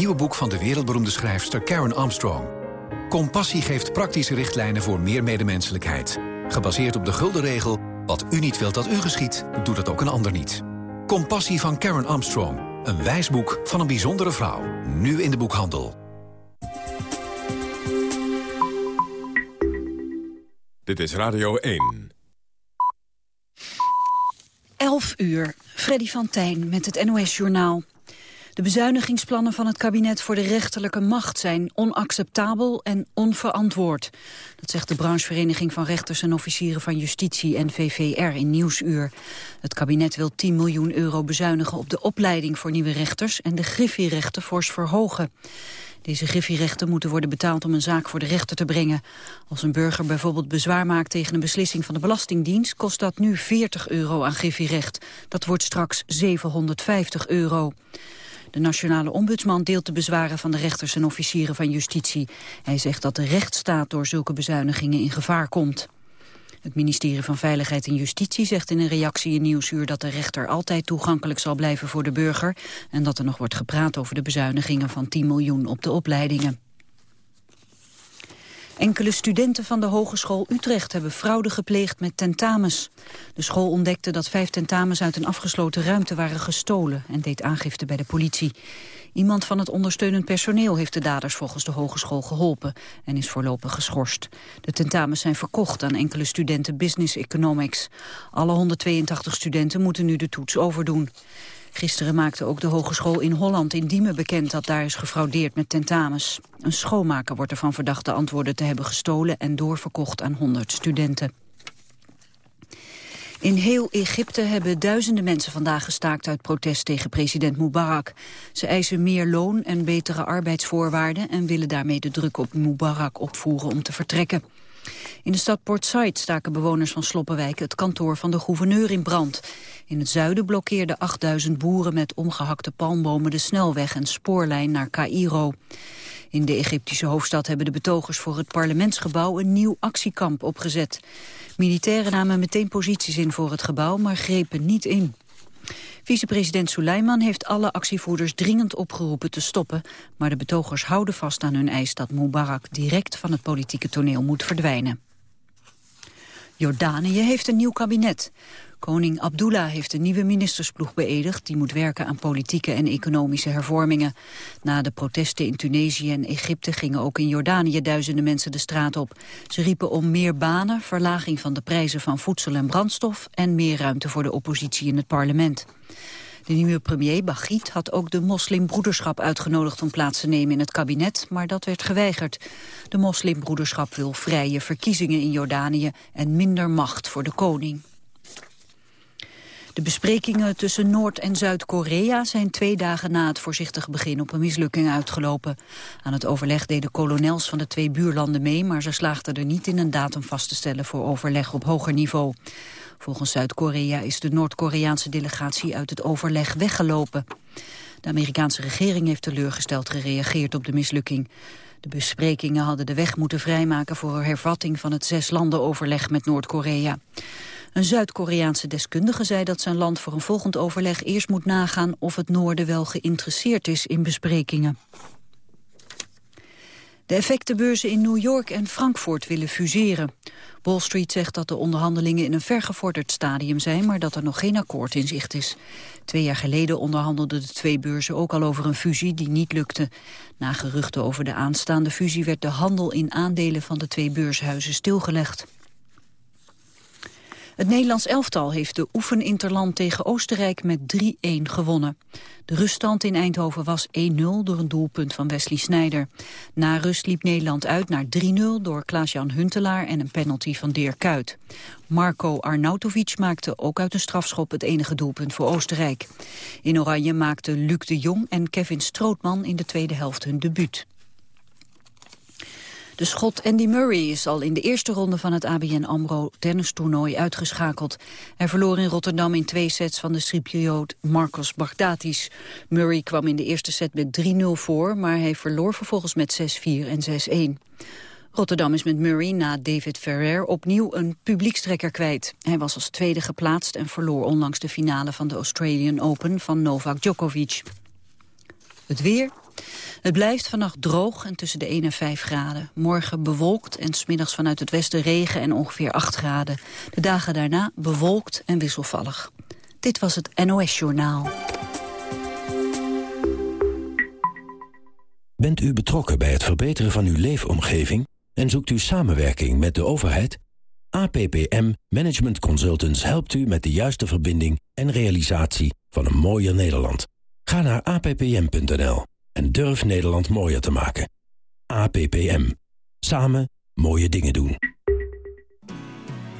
nieuwe boek van de wereldberoemde schrijfster Karen Armstrong. Compassie geeft praktische richtlijnen voor meer medemenselijkheid. Gebaseerd op de gulden regel, wat u niet wilt dat u geschiet, doet het ook een ander niet. Compassie van Karen Armstrong. Een wijsboek van een bijzondere vrouw. Nu in de boekhandel. Dit is Radio 1. 11 uur. Freddy van Tijn met het NOS-journaal. De bezuinigingsplannen van het kabinet voor de rechterlijke macht zijn onacceptabel en onverantwoord. Dat zegt de branchevereniging van rechters en officieren van justitie en VVR in Nieuwsuur. Het kabinet wil 10 miljoen euro bezuinigen op de opleiding voor nieuwe rechters en de griffierechten fors verhogen. Deze griffierechten moeten worden betaald om een zaak voor de rechter te brengen. Als een burger bijvoorbeeld bezwaar maakt tegen een beslissing van de Belastingdienst... kost dat nu 40 euro aan griffierecht. Dat wordt straks 750 euro. De nationale ombudsman deelt de bezwaren van de rechters en officieren van justitie. Hij zegt dat de rechtsstaat door zulke bezuinigingen in gevaar komt. Het ministerie van Veiligheid en Justitie zegt in een reactie in Nieuwsuur dat de rechter altijd toegankelijk zal blijven voor de burger en dat er nog wordt gepraat over de bezuinigingen van 10 miljoen op de opleidingen. Enkele studenten van de Hogeschool Utrecht hebben fraude gepleegd met tentamens. De school ontdekte dat vijf tentamens uit een afgesloten ruimte waren gestolen en deed aangifte bij de politie. Iemand van het ondersteunend personeel heeft de daders volgens de hogeschool geholpen en is voorlopig geschorst. De tentamens zijn verkocht aan enkele studenten Business Economics. Alle 182 studenten moeten nu de toets overdoen. Gisteren maakte ook de Hogeschool in Holland in Diemen bekend dat daar is gefraudeerd met tentamens. Een schoonmaker wordt ervan verdacht de antwoorden te hebben gestolen en doorverkocht aan 100 studenten. In heel Egypte hebben duizenden mensen vandaag gestaakt uit protest tegen president Mubarak. Ze eisen meer loon en betere arbeidsvoorwaarden en willen daarmee de druk op Mubarak opvoeren om te vertrekken. In de stad Port Said staken bewoners van Sloppenwijk het kantoor van de gouverneur in brand. In het zuiden blokkeerden 8000 boeren met omgehakte palmbomen de snelweg en spoorlijn naar Cairo. In de Egyptische hoofdstad hebben de betogers voor het parlementsgebouw een nieuw actiekamp opgezet. Militairen namen meteen posities in voor het gebouw, maar grepen niet in. Vicepresident Suleiman heeft alle actievoerders dringend opgeroepen te stoppen, maar de betogers houden vast aan hun eis dat Mubarak direct van het politieke toneel moet verdwijnen. Jordanië heeft een nieuw kabinet. Koning Abdullah heeft een nieuwe ministersploeg beëdigd... die moet werken aan politieke en economische hervormingen. Na de protesten in Tunesië en Egypte gingen ook in Jordanië duizenden mensen de straat op. Ze riepen om meer banen, verlaging van de prijzen van voedsel en brandstof... en meer ruimte voor de oppositie in het parlement. De nieuwe premier Bagit had ook de moslimbroederschap uitgenodigd om plaats te nemen in het kabinet, maar dat werd geweigerd. De moslimbroederschap wil vrije verkiezingen in Jordanië en minder macht voor de koning. De besprekingen tussen Noord- en Zuid-Korea zijn twee dagen na het voorzichtig begin op een mislukking uitgelopen. Aan het overleg deden kolonels van de twee buurlanden mee, maar ze slaagden er niet in een datum vast te stellen voor overleg op hoger niveau. Volgens Zuid-Korea is de Noord-Koreaanse delegatie uit het overleg weggelopen. De Amerikaanse regering heeft teleurgesteld gereageerd op de mislukking. De besprekingen hadden de weg moeten vrijmaken voor een hervatting van het zes landen overleg met Noord-Korea. Een Zuid-Koreaanse deskundige zei dat zijn land voor een volgend overleg eerst moet nagaan of het noorden wel geïnteresseerd is in besprekingen. De effectenbeurzen in New York en Frankfurt willen fuseren. Wall Street zegt dat de onderhandelingen in een vergevorderd stadium zijn... maar dat er nog geen akkoord in zicht is. Twee jaar geleden onderhandelden de twee beurzen ook al over een fusie die niet lukte. Na geruchten over de aanstaande fusie werd de handel in aandelen van de twee beurshuizen stilgelegd. Het Nederlands elftal heeft de oefeninterland tegen Oostenrijk met 3-1 gewonnen. De ruststand in Eindhoven was 1-0 door een doelpunt van Wesley Sneijder. Na rust liep Nederland uit naar 3-0 door Klaas-Jan Huntelaar en een penalty van Dirk Kuyt. Marco Arnautovic maakte ook uit een strafschop het enige doelpunt voor Oostenrijk. In Oranje maakten Luc de Jong en Kevin Strootman in de tweede helft hun debuut. De schot Andy Murray is al in de eerste ronde van het ABN AMRO tennistoernooi uitgeschakeld. Hij verloor in Rotterdam in twee sets van de Cypriot Marcos Baghdatis. Murray kwam in de eerste set met 3-0 voor, maar hij verloor vervolgens met 6-4 en 6-1. Rotterdam is met Murray na David Ferrer opnieuw een publiekstrekker kwijt. Hij was als tweede geplaatst en verloor onlangs de finale van de Australian Open van Novak Djokovic. Het weer. Het blijft vannacht droog en tussen de 1 en 5 graden. Morgen bewolkt en smiddags vanuit het westen regen en ongeveer 8 graden. De dagen daarna bewolkt en wisselvallig. Dit was het NOS Journaal. Bent u betrokken bij het verbeteren van uw leefomgeving en zoekt u samenwerking met de overheid? APPM Management Consultants helpt u met de juiste verbinding en realisatie van een mooier Nederland. Ga naar appm.nl en durf Nederland mooier te maken. APPM. Samen mooie dingen doen.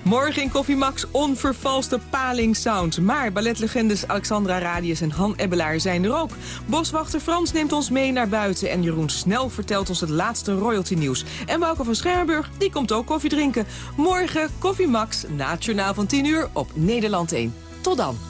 Morgen in Koffie Max onvervalste paling sound. Maar balletlegendes Alexandra Radius en Han Ebbelaar zijn er ook. Boswachter Frans neemt ons mee naar buiten... en Jeroen Snel vertelt ons het laatste royalty nieuws. En Wouter van Schermburg, die komt ook koffie drinken. Morgen Koffie Max, na van 10 uur op Nederland 1. Tot dan.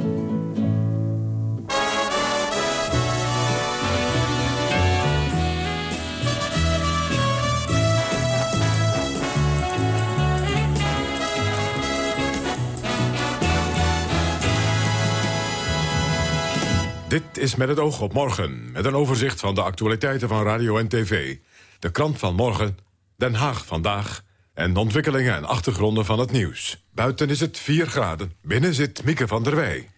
Is met het oog op morgen, met een overzicht van de actualiteiten van radio en tv. De krant van morgen, Den Haag vandaag... en de ontwikkelingen en achtergronden van het nieuws. Buiten is het 4 graden, binnen zit Mieke van der Wij.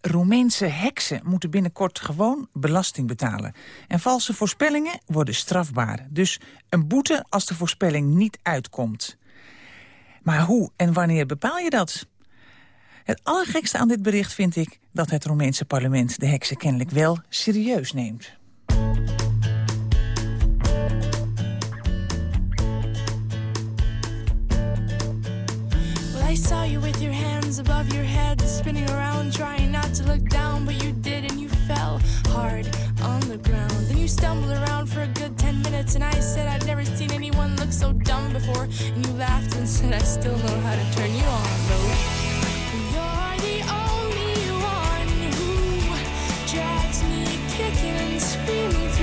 Roemeense heksen moeten binnenkort gewoon belasting betalen. En valse voorspellingen worden strafbaar. Dus een boete als de voorspelling niet uitkomt. Maar hoe en wanneer bepaal je dat? Het allergekste aan dit bericht vind ik dat het Roemeense parlement de heksen kennelijk wel serieus neemt. I saw you with your hands above your head, spinning around, trying not to look down, but you did, and you fell hard on the ground. Then you stumbled around for a good ten minutes, and I said I'd never seen anyone look so dumb before, and you laughed and said I still know how to turn you on, though.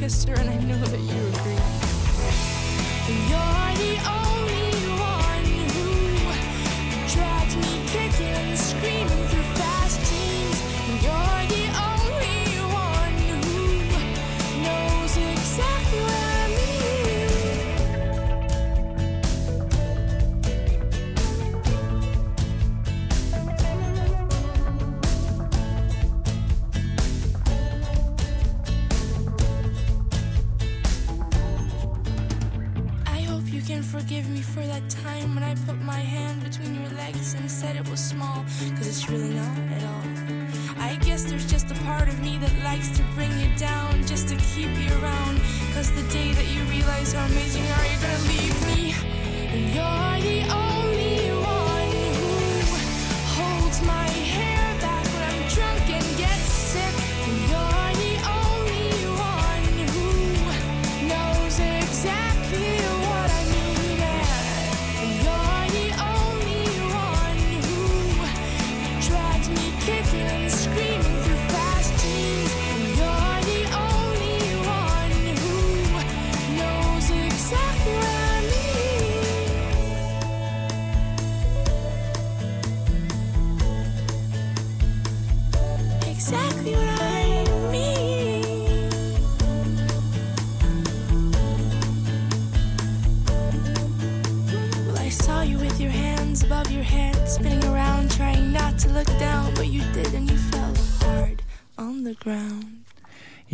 kisser, and I know that you agree. You're the only one who drags me kicking and screaming through fast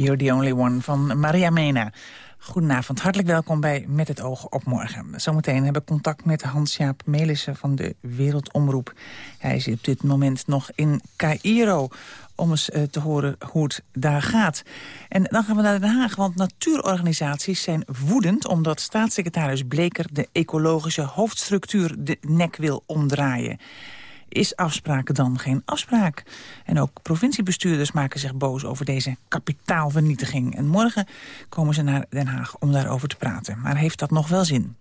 You're the only one van Maria Mena. Goedenavond, hartelijk welkom bij Met het oog op morgen. Zometeen heb ik contact met Hans-Jaap Melissen van de Wereldomroep. Hij zit op dit moment nog in Cairo om eens uh, te horen hoe het daar gaat. En dan gaan we naar Den Haag, want natuurorganisaties zijn woedend... omdat staatssecretaris Bleker de ecologische hoofdstructuur de nek wil omdraaien is afspraken dan geen afspraak. En ook provinciebestuurders maken zich boos over deze kapitaalvernietiging. En morgen komen ze naar Den Haag om daarover te praten. Maar heeft dat nog wel zin?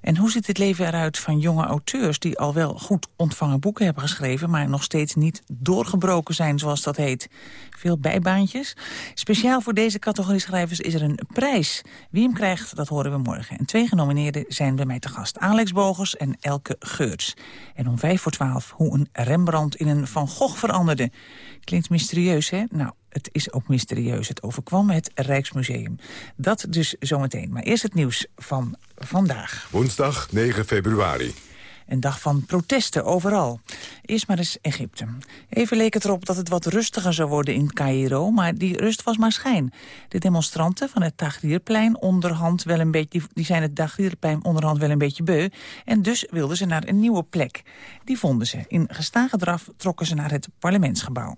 En hoe ziet het leven eruit van jonge auteurs... die al wel goed ontvangen boeken hebben geschreven... maar nog steeds niet doorgebroken zijn, zoals dat heet? Veel bijbaantjes. Speciaal voor deze categorie schrijvers is er een prijs. Wie hem krijgt, dat horen we morgen. En twee genomineerden zijn bij mij te gast. Alex Bogers en Elke Geurts. En om vijf voor twaalf hoe een Rembrandt in een Van Gogh veranderde. Klinkt mysterieus, hè? Nou, het is ook mysterieus. Het overkwam het Rijksmuseum. Dat dus zometeen. Maar eerst het nieuws van vandaag. Woensdag 9 februari. Een dag van protesten overal. Eerst maar eens Egypte. Even leek het erop dat het wat rustiger zou worden in Cairo, maar die rust was maar schijn. De demonstranten van het Tahrirplein onderhand wel een beetje, die zijn het Tahrirplein onderhand wel een beetje beu, en dus wilden ze naar een nieuwe plek. Die vonden ze. In gestage draf trokken ze naar het parlementsgebouw.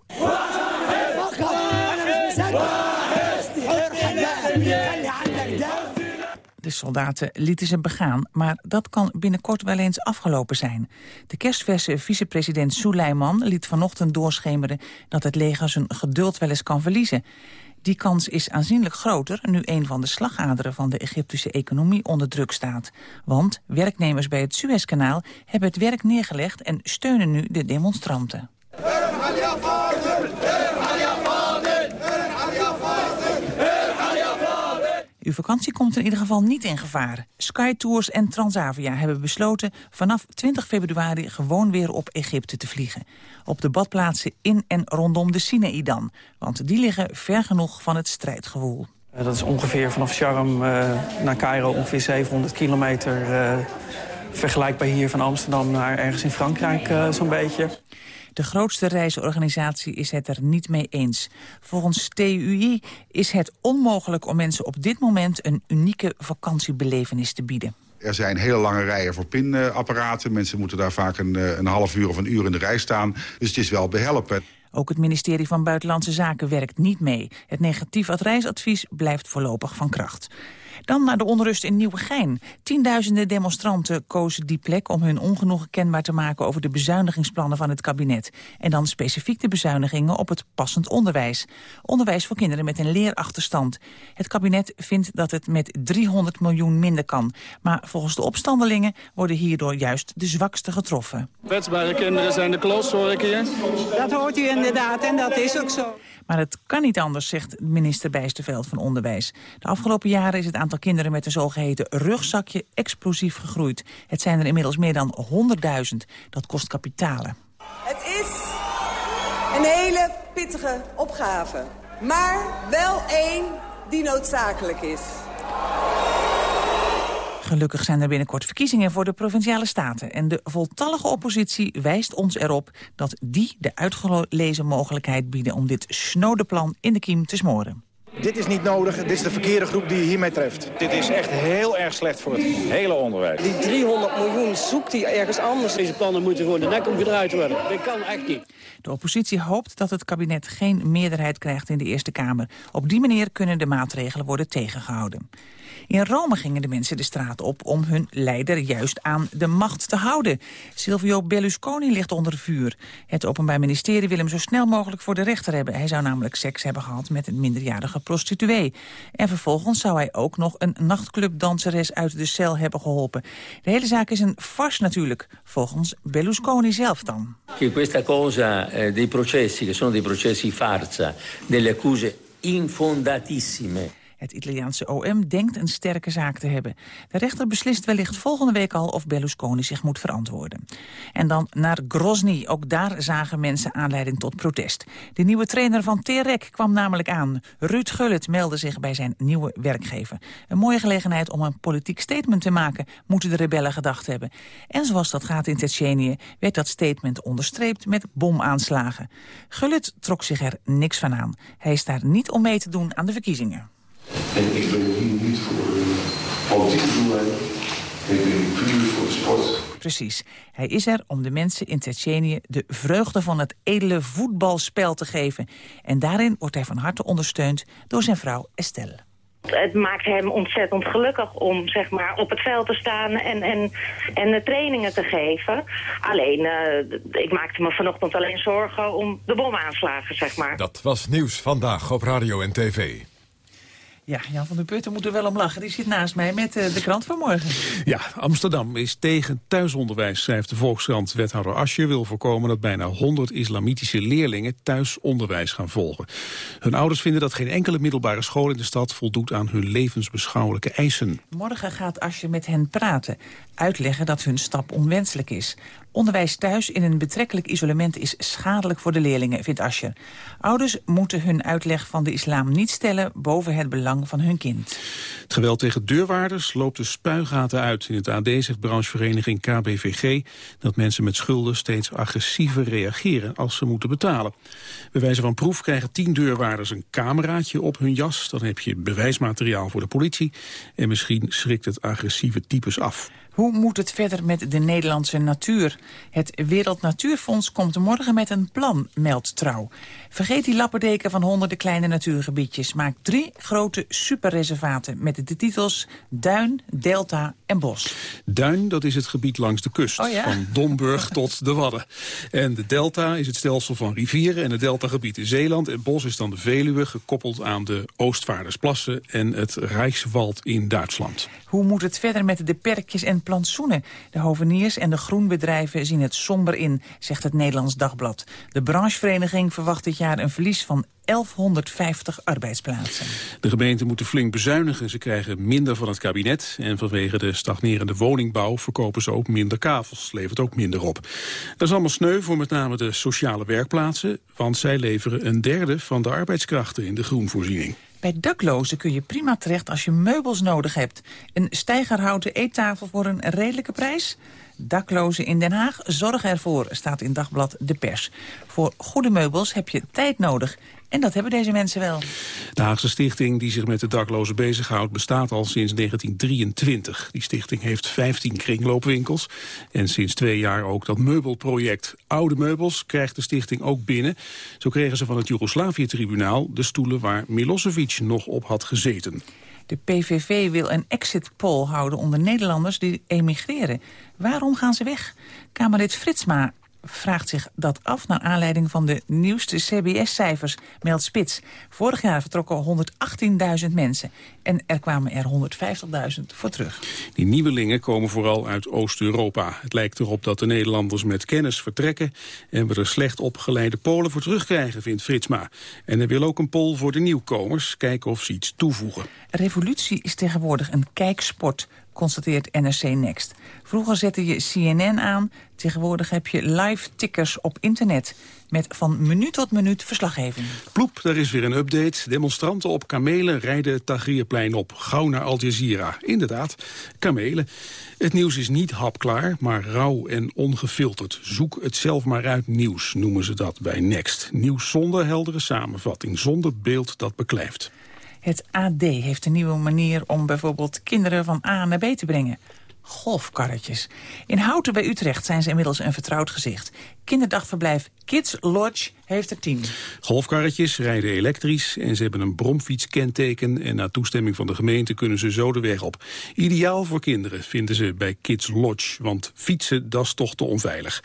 De soldaten lieten ze begaan, maar dat kan binnenkort wel eens afgelopen zijn. De kerstverse vicepresident Suleiman liet vanochtend doorschemeren... dat het leger zijn geduld wel eens kan verliezen. Die kans is aanzienlijk groter nu een van de slagaderen van de Egyptische economie onder druk staat. Want werknemers bij het Suezkanaal hebben het werk neergelegd en steunen nu de demonstranten. Uw vakantie komt in ieder geval niet in gevaar. Sky Tours en Transavia hebben besloten vanaf 20 februari gewoon weer op Egypte te vliegen. Op de badplaatsen in en rondom de Sinaï dan. Want die liggen ver genoeg van het strijdgewoel. Eh, dat is ongeveer vanaf Sharm uh, naar Cairo ongeveer 700 kilometer. Uh, vergelijkbaar hier van Amsterdam naar ergens in Frankrijk zo'n beetje. De grootste reisorganisatie is het er niet mee eens. Volgens TUI is het onmogelijk om mensen op dit moment een unieke vakantiebelevenis te bieden. Er zijn hele lange rijen voor pinapparaten. Mensen moeten daar vaak een, eh, een half uur of een uur in de rij staan. Dus het is wel behelpen. Ook het ministerie van Buitenlandse Zaken werkt niet mee. Het negatief adreisadvies blijft voorlopig van kracht. Dan naar de onrust in Nieuwegein. Tienduizenden demonstranten kozen die plek om hun ongenoegen kenbaar te maken over de bezuinigingsplannen van het kabinet. En dan specifiek de bezuinigingen op het passend onderwijs. Onderwijs voor kinderen met een leerachterstand. Het kabinet vindt dat het met 300 miljoen minder kan. Maar volgens de opstandelingen worden hierdoor juist de zwakste getroffen. Kwetsbare kinderen zijn de klos, hoor ik hier. Dat hoort u inderdaad en dat is ook zo. Maar het kan niet anders, zegt minister Bijsterveld van Onderwijs. De afgelopen jaren is het aantal kinderen met een zogeheten rugzakje explosief gegroeid. Het zijn er inmiddels meer dan 100.000. Dat kost kapitalen. Het is een hele pittige opgave. Maar wel één die noodzakelijk is. Gelukkig zijn er binnenkort verkiezingen voor de Provinciale Staten. En de voltallige oppositie wijst ons erop dat die de uitgelezen mogelijkheid bieden... om dit snode plan in de kiem te smoren. Dit is niet nodig, dit is de verkeerde groep die je hiermee treft. Dit is echt heel erg slecht voor het hele onderwijs. Die 300 miljoen zoekt hij ergens anders. Deze plannen moeten gewoon de nek omgedraaid worden. Dat kan echt niet. De oppositie hoopt dat het kabinet geen meerderheid krijgt in de Eerste Kamer. Op die manier kunnen de maatregelen worden tegengehouden. In Rome gingen de mensen de straat op om hun leider juist aan de macht te houden. Silvio Berlusconi ligt onder vuur. Het Openbaar Ministerie wil hem zo snel mogelijk voor de rechter hebben. Hij zou namelijk seks hebben gehad met een minderjarige prostituee. En vervolgens zou hij ook nog een nachtclubdanseres uit de cel hebben geholpen. De hele zaak is een farce natuurlijk, volgens Berlusconi zelf dan. questa cosa eh, dei processi, che sono dei processi farsa, delle accuse infondatissime Het Italiaanse OM denkt een sterke zaak te hebben. De rechter beslist wellicht volgende week al of Berlusconi zich moet verantwoorden. En dan naar Grozny. Ook daar zagen mensen aanleiding tot protest. De nieuwe trainer van Terek kwam namelijk aan. Ruud Gullit meldde zich bij zijn nieuwe werkgever. Een mooie gelegenheid om een politiek statement te maken, moeten de rebellen gedacht hebben. En zoals dat gaat in Tsjetsjenië, werd dat statement onderstreept met bomaanslagen. Gullit trok zich er niks van aan. Hij is daar niet om mee te doen aan de verkiezingen. En ik ben hier niet voor politieke doeleinden. Ik ben puur voor de sport. Precies. Hij is er om de mensen in Tsjetsjenië de vreugde van het edele voetbalspel te geven. En daarin wordt hij van harte ondersteund door zijn vrouw Estelle. Het maakt hem ontzettend gelukkig om zeg maar, op het veld te staan en, en, en de trainingen te geven. Alleen, uh, ik maakte me vanochtend alleen zorgen om de bomaanslagen, zeg maar. Dat was nieuws vandaag op radio en tv. Ja, Jan van der Putten moet er wel om lachen. Die zit naast mij met uh, de krant van morgen. Ja, Amsterdam is tegen thuisonderwijs, schrijft de Volkskrant. Wethouder Asje wil voorkomen dat bijna 100 islamitische leerlingen thuisonderwijs gaan volgen. Hun ouders vinden dat geen enkele middelbare school in de stad voldoet aan hun levensbeschouwelijke eisen. Morgen gaat Asje met hen praten. Uitleggen dat hun stap onwenselijk is. Onderwijs thuis in een betrekkelijk isolement is schadelijk voor de leerlingen, vindt Ascher. Ouders moeten hun uitleg van de islam niet stellen boven het belang van hun kind. Het geweld tegen deurwaarders loopt de spuigaten uit. In het AD zegt branchevereniging KBVG dat mensen met schulden steeds agressiever reageren als ze moeten betalen. Bij wijze van proef krijgen tien deurwaarders een cameraatje op hun jas. Dan heb je bewijsmateriaal voor de politie. En misschien schrikt het agressieve types af. Hoe moet het verder met de Nederlandse natuur? Het Wereld Natuurfonds komt morgen met een plan, meldt Trouw. Vergeet die lapperdeken van honderden kleine natuurgebiedjes. Maak drie grote superreservaten met de titels Duin, Delta en Bos. Duin, dat is het gebied langs de kust, oh ja? van Domburg tot de Wadden. En de Delta is het stelsel van rivieren en het deltagebied in Zeeland. En Bos is dan de Veluwe, gekoppeld aan de Oostvaardersplassen en het Rijkswald in Duitsland. Hoe moet het verder met de perkjes en plantsoenen? De hoveniers en de groenbedrijven zien het somber in, zegt het Nederlands Dagblad. De branchevereniging verwacht dit jaar een verlies van 1150 arbeidsplaatsen. De gemeenten moeten flink bezuinigen. Ze krijgen minder van het kabinet. En vanwege de stagnerende woningbouw verkopen ze ook minder kavels. Levert ook minder op. Dat is allemaal sneu voor met name de sociale werkplaatsen. Want zij leveren een derde van de arbeidskrachten in de groenvoorziening. Bij daklozen kun je prima terecht als je meubels nodig hebt. Een stijgerhouten eettafel voor een redelijke prijs? Daklozen in Den Haag zorgen ervoor, staat in Dagblad De Pers. Voor goede meubels heb je tijd nodig. En dat hebben deze mensen wel. De Haagse stichting die zich met de daklozen bezighoudt... bestaat al sinds 1923. Die stichting heeft 15 kringloopwinkels. En sinds twee jaar ook dat meubelproject. Oude meubels krijgt de stichting ook binnen. Zo kregen ze van het Joegoslavië-tribunaal... de stoelen waar Milosevic nog op had gezeten. De PVV wil een exit poll houden onder Nederlanders die emigreren. Waarom gaan ze weg? Kamerlid Fritsma vraagt zich dat af naar aanleiding van de nieuwste CBS-cijfers, meldt Spits. Vorig jaar vertrokken 118.000 mensen en er kwamen er 150.000 voor terug. Die nieuwelingen komen vooral uit Oost-Europa. Het lijkt erop dat de Nederlanders met kennis vertrekken en we er slecht opgeleide Polen voor terugkrijgen, vindt Fritsma. En hij wil ook een poll voor de nieuwkomers, kijken of ze iets toevoegen. Revolutie is tegenwoordig een kijksport constateert NRC Next. Vroeger zette je CNN aan, tegenwoordig heb je live tickers op internet... met van minuut tot minuut verslaggeving. Ploep, daar is weer een update. Demonstranten op kamelen rijden het Tahrirplein op. Gauw naar Al Jazeera. Inderdaad, kamelen. Het nieuws is niet hapklaar, maar rauw en ongefilterd. Zoek het zelf maar uit nieuws, noemen ze dat bij Next. Nieuws zonder heldere samenvatting, zonder beeld dat beklijft. Het AD heeft een nieuwe manier om bijvoorbeeld kinderen van A naar B te brengen. Golfkarretjes. In Houten bij Utrecht zijn ze inmiddels een vertrouwd gezicht. Kinderdagverblijf Kids Lodge heeft er tien. Golfkarretjes rijden elektrisch en ze hebben een bromfietskenteken... en na toestemming van de gemeente kunnen ze zo de weg op. Ideaal voor kinderen vinden ze bij Kids Lodge, want fietsen dat is toch te onveilig.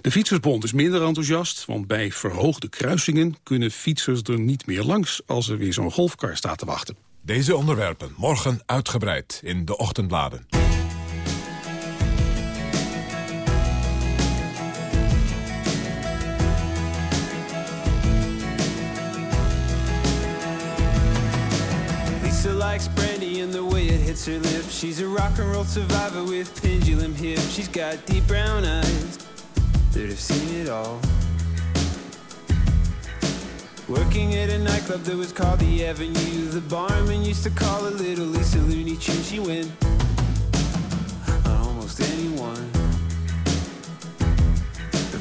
De Fietsersbond is minder enthousiast, want bij verhoogde kruisingen... kunnen fietsers er niet meer langs als er weer zo'n golfkar staat te wachten. Deze onderwerpen morgen uitgebreid in de ochtendbladen. Her lips. She's a rock and roll survivor with pendulum hips. She's got deep brown eyes that have seen it all. Working at a nightclub that was called the Avenue. The barman used to call her Little Lisa Looney Tune. She went on almost anyone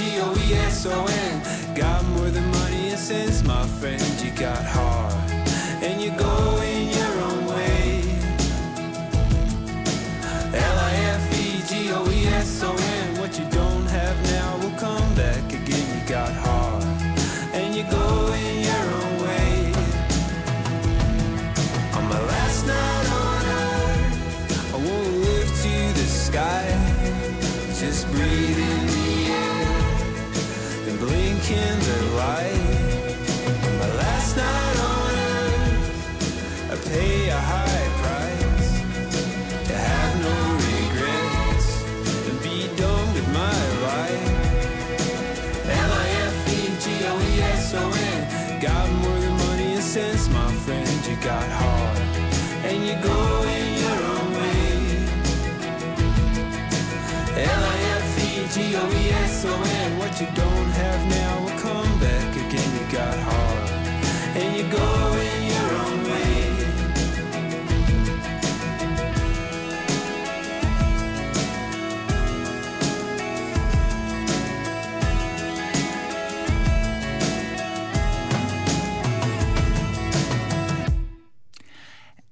L-I-F-E-G-O-E-S-O-N Got more than money and sense, my friend You got heart. And you go in your own way. L-I-F-E-G-O-E-S-O-N you don't have now will come back again. You got heart And you go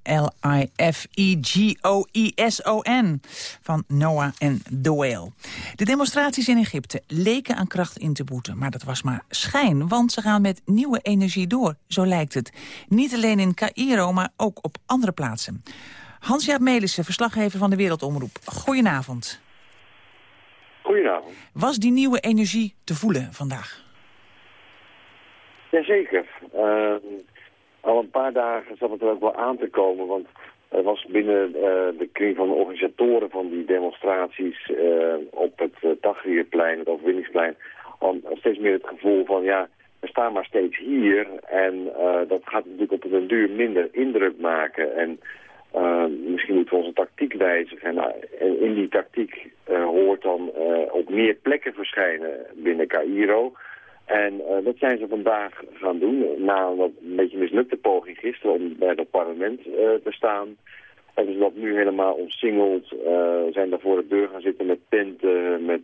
L-I-F-E-G-O-E-S-O-N van Noah en The Whale. De demonstraties in Egypte leken aan kracht in te boeten, maar dat was maar schijn, want ze gaan met nieuwe energie door, zo lijkt het. Niet alleen in Cairo, maar ook op andere plaatsen. Hans-Jaap Melissen, verslaggever van de Wereldomroep. Goedenavond. Goedenavond. Was die nieuwe energie te voelen vandaag? Jazeker. Uh, al een paar dagen zat het er ook wel aan te komen, want er was binnen uh, de kring van de organisatoren van die demonstraties uh, op het uh, Tahrirplein, het overwinningsplein, al steeds meer het gevoel van ja, we staan maar steeds hier en dat gaat natuurlijk op een duur minder indruk maken en misschien moeten we onze tactiek wijzigen. En in die tactiek hoort dan op meer plekken verschijnen binnen Cairo. En uh, dat zijn ze vandaag gaan doen, na een, beetje mislukte poging gisteren om bij het parlement uh, te staan. Hebben ze dat nu helemaal omsingeld, uh, zijn daar voor de deur gaan zitten met tenten, met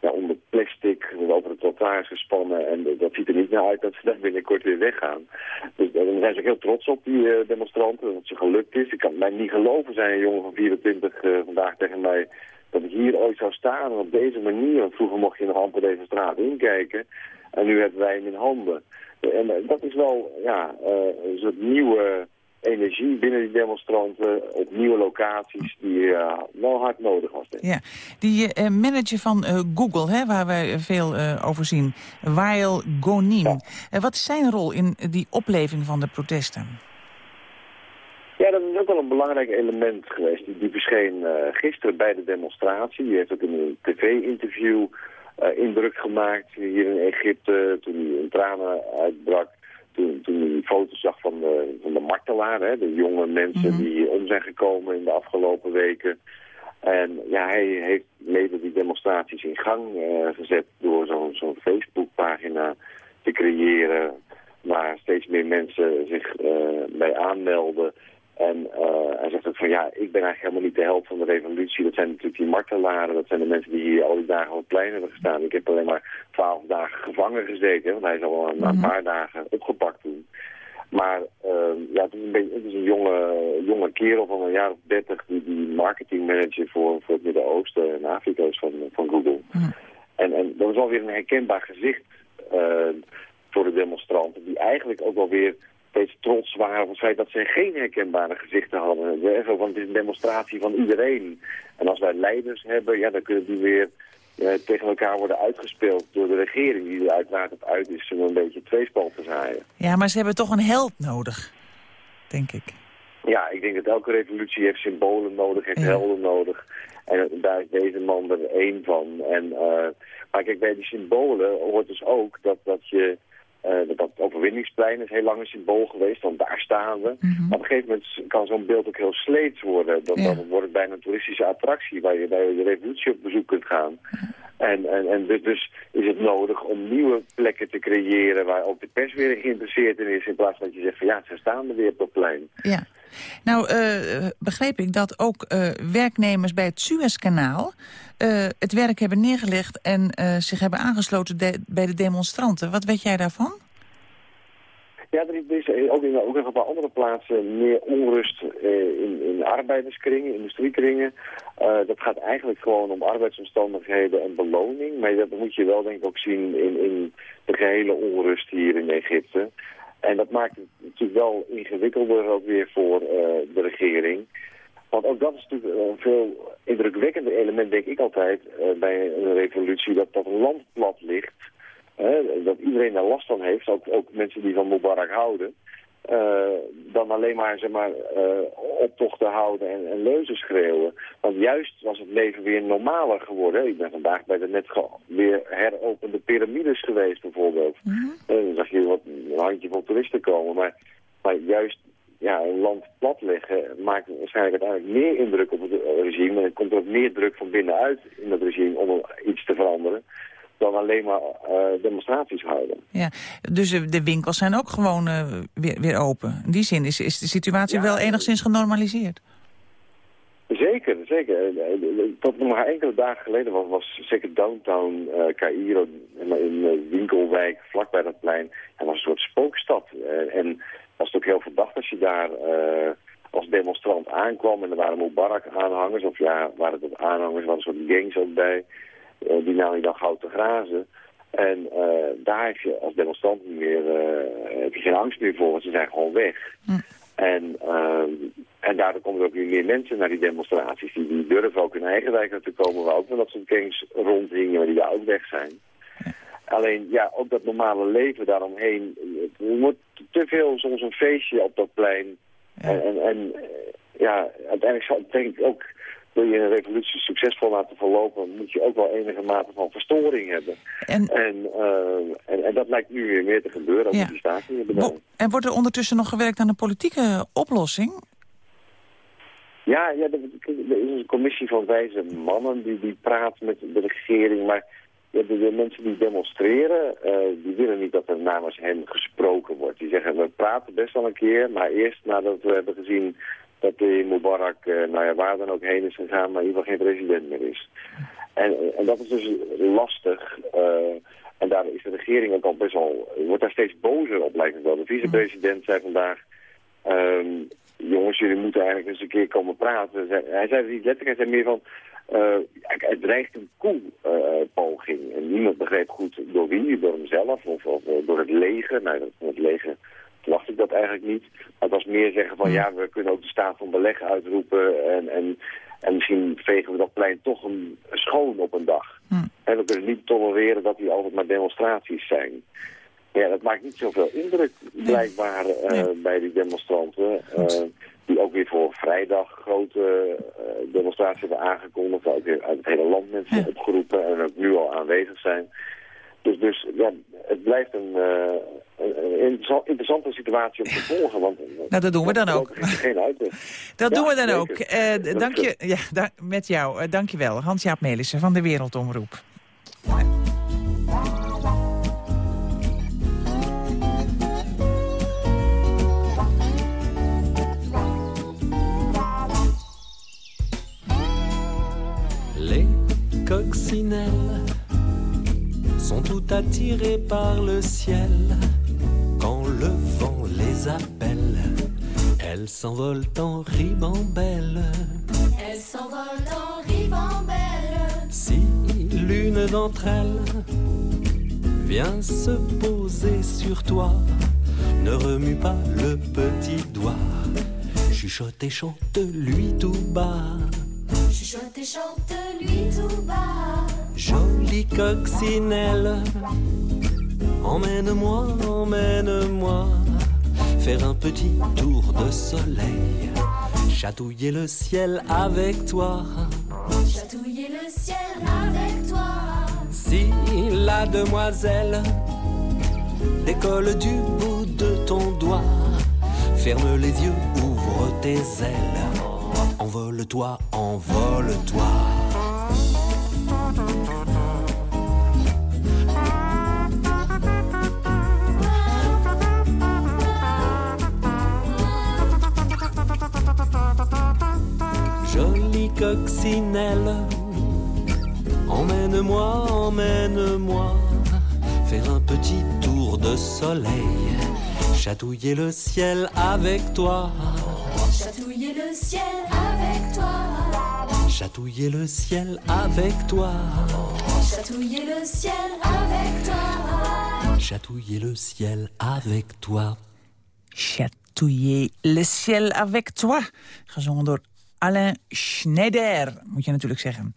ja, onder plastic, over het trottoir gespannen. En dat ziet er niet naar uit dat ze daar binnenkort weer weggaan. Dus daar zijn ze ook heel trots op, die demonstranten, dat het ze gelukt is. Ik kan mij niet geloven, zei een jongen van 24 vandaag tegen mij dat ik hier ooit zou staan op deze manier. Vroeger mocht je nog amper deze straat inkijken. En nu hebben wij hem in handen. En dat is wel ja, uh, een soort nieuwe energie binnen die demonstranten op nieuwe locaties die uh, wel hard nodig was. Denk ik. Ja, die uh, manager van Google, hè, waar wij veel over zien, Wael Gonin. Ja. wat is zijn rol in die opleving van de protesten? Ja, dat is ook wel een belangrijk element geweest. Die, die verscheen uh, gisteren bij de demonstratie. Die heeft ook in een tv-interview uh, indruk gemaakt hier in Egypte. Toen hij in tranen uitbrak. Toen, toen hij foto's zag van de, van de martelaar. Hè, de jonge mensen mm -hmm. die om zijn gekomen in de afgelopen weken. En ja, hij heeft mede die demonstraties in gang eh, gezet door zo'n zo'n Facebookpagina te creëren waar steeds meer mensen zich eh, bij aanmelden. En eh, hij zegt ook van ja, ik ben eigenlijk helemaal niet de held van de revolutie. Dat zijn natuurlijk die martelaren, dat zijn de mensen die hier al die dagen op het plein hebben gestaan. Ik heb alleen maar twaalf dagen gevangen gezeten, want hij is al een, een paar dagen opgepakt toen. Maar uh, ja, het is een, beetje, het is een jonge, jonge kerel van een jaar of dertig die, die marketingmanager voor, voor het Midden-Oosten en Afrika is van, van Google. En, en dat was alweer een herkenbaar gezicht uh, voor de demonstranten, die eigenlijk ook wel weer steeds trots waren op het feit dat ze geen herkenbare gezichten hadden. Want het is een demonstratie van iedereen. En als wij leiders hebben, ja, dan kunnen die weer uh, tegen elkaar worden uitgespeeld door de regering, die er uiteraard op uit is om een beetje tweespal te zaaien. Ja, maar ze hebben toch een held nodig, denk ik. Ja, ik denk dat elke revolutie heeft symbolen nodig, heeft helden nodig. En daar is deze man er één van. En, uh, maar kijk, bij die symbolen hoort dus ook dat, dat je... Uh, dat overwinningsplein is heel lang een symbool geweest, want daar staan we. Maar op een gegeven moment kan zo'n beeld ook heel sleets worden. Dan, dan wordt het bijna een toeristische attractie waar je bij de revolutie op bezoek kunt gaan. En, en, en dus, dus is het nodig om nieuwe plekken te creëren waar ook de pers weer geïnteresseerd in is. In plaats van dat je zegt van ja, ze staan er weer op het plein. Ja. Nou, uh, begreep ik dat ook uh, werknemers bij het Suezkanaal uh, het werk hebben neergelegd en zich hebben aangesloten bij de demonstranten. Wat weet jij daarvan? Ja, er is ook, in, ook nog een paar andere plaatsen meer onrust in, in arbeiderskringen, industriekringen. dat gaat eigenlijk gewoon om arbeidsomstandigheden en beloning. Maar dat moet je wel denk ik ook zien in, in de gehele onrust hier in Egypte. En dat maakt het natuurlijk wel ingewikkelder ook weer voor uh, de regering. Want ook dat is natuurlijk een veel indrukwekkender element, denk ik altijd, bij een revolutie, dat dat land plat ligt. Dat iedereen daar last van heeft, ook, ook mensen die van Mubarak houden. Uh, dan alleen maar, zeg maar uh, optochten houden en, en leuzen schreeuwen. Want juist was het leven weer normaler geworden. Ik ben vandaag bij de net weer heropende piramides geweest bijvoorbeeld. Mm -hmm. uh, dan zag je wat, een handje van toeristen komen. Maar, maar juist ja, een land platleggen maakt waarschijnlijk uiteindelijk meer indruk op het regime. En er komt ook meer druk van binnenuit in het regime om iets te veranderen dan alleen maar uh, demonstraties houden. Ja, dus de winkels zijn ook gewoon uh, weer, weer open. In die zin is, is de situatie ja, wel enigszins genormaliseerd. Zeker, zeker. Tot nog maar enkele dagen geleden was, was zeker downtown uh, Cairo, in een winkelwijk vlakbij dat plein, en was een soort spookstad. en was het ook heel verdacht als je daar als demonstrant aankwam en er waren Mubarak-aanhangers, of ja, waren het aanhangers, er waren een soort gangs ook bij. Uh, die namen je dan gauw te grazen. En uh, daar heb je als demonstrant niet meer, uh, heb je geen angst meer voor, want ze zijn gewoon weg. Hm. En, en daardoor komen er ook nu meer mensen naar die demonstraties. Die, die durven ook in eigen wijk naartoe komen, waar ook wel dat soort gangs rondhingen, maar die daar ook weg zijn. Alleen, ja, ook dat normale leven daaromheen. Er wordt te veel soms een feestje op dat plein. Ja. En, en, en ja, uiteindelijk zal, denk ik ook wil je een revolutie succesvol laten verlopen, moet je ook wel enige mate van verstoring hebben. En, en, uh, en, en, dat lijkt nu weer meer te gebeuren als ja. die stakingen hebben. En wordt er ondertussen nog gewerkt aan een politieke oplossing? Ja, ja er, is een commissie van wijze mannen die, die praat met de regering, maar de, de, mensen die demonstreren, uh, die willen niet dat er namens hen gesproken wordt. Die zeggen, we praten best wel een keer, maar eerst nadat we hebben gezien dat de Mubarak, uh, nou ja, waar dan ook heen is gegaan, maar in ieder geval geen president meer is. En, en dat is dus lastig. Uh, en daar is de regering ook al best wel, wordt daar steeds bozer op lijkt het wel. De vicepresident zei vandaag, um, jongens, jullie moeten eigenlijk eens een keer komen praten. Hij zei het niet letterlijk, hij zei meer van, uh, het dreigt een koepoging. En niemand begreep goed door wie, door hemzelf of, of door het leger. Nou, het leger verwacht ik dat eigenlijk niet. Maar het was meer zeggen van ja, we kunnen ook de staat van beleg uitroepen en, en, en misschien vegen we dat plein toch een, schoon op een dag. Hm. En we kunnen niet tolereren dat die altijd maar demonstraties zijn. Ja, dat maakt niet zoveel indruk blijkbaar uh, bij die demonstranten. Uh, die ook weer voor vrijdag grote uh, demonstraties hebben aangekondigd. Ook weer uit het hele land mensen ja. opgeroepen en ook nu al aanwezig zijn. Dus, dus ja, het blijft een, uh, een interessant- interessante situatie om te volgen. Want, Nou, dat doen we dan ook. geen. Dat Ja, doen we dan zeker. ook. Eh, Dat dank je, ja, da- met jou, eh, dank je wel. Hans-Jaap Melissen van de Wereldomroep. Les coccinelles sont toutes attirées par le ciel quand le vent les appelle. Elles s'envolent en ribambelle. Elles s'envolent en ribambelle. Si l'une d'entre elles vient se poser sur toi, ne remue pas le petit doigt. Chuchote et chante lui tout bas. Chuchote et chante lui tout bas. Coccinelle, emmène-moi, emmène-moi, faire un petit tour de soleil, chatouiller le ciel avec toi. Chatouiller le ciel avec toi. Si la demoiselle décolle du bout de ton doigt, ferme les yeux, ouvre tes ailes, envole-toi, envole-toi. Coccinelle, emmène-moi, emmène-moi, faire un petit tour de soleil, chatouiller le ciel avec toi, Chatouiller le ciel avec toi. chatouiller le ciel avec toi, Chatouiller le ciel avec toi. chatouiller le ciel avec toi. Chatouiller le ciel avec toi. Gezongen door Alain Schneider, moet je natuurlijk zeggen.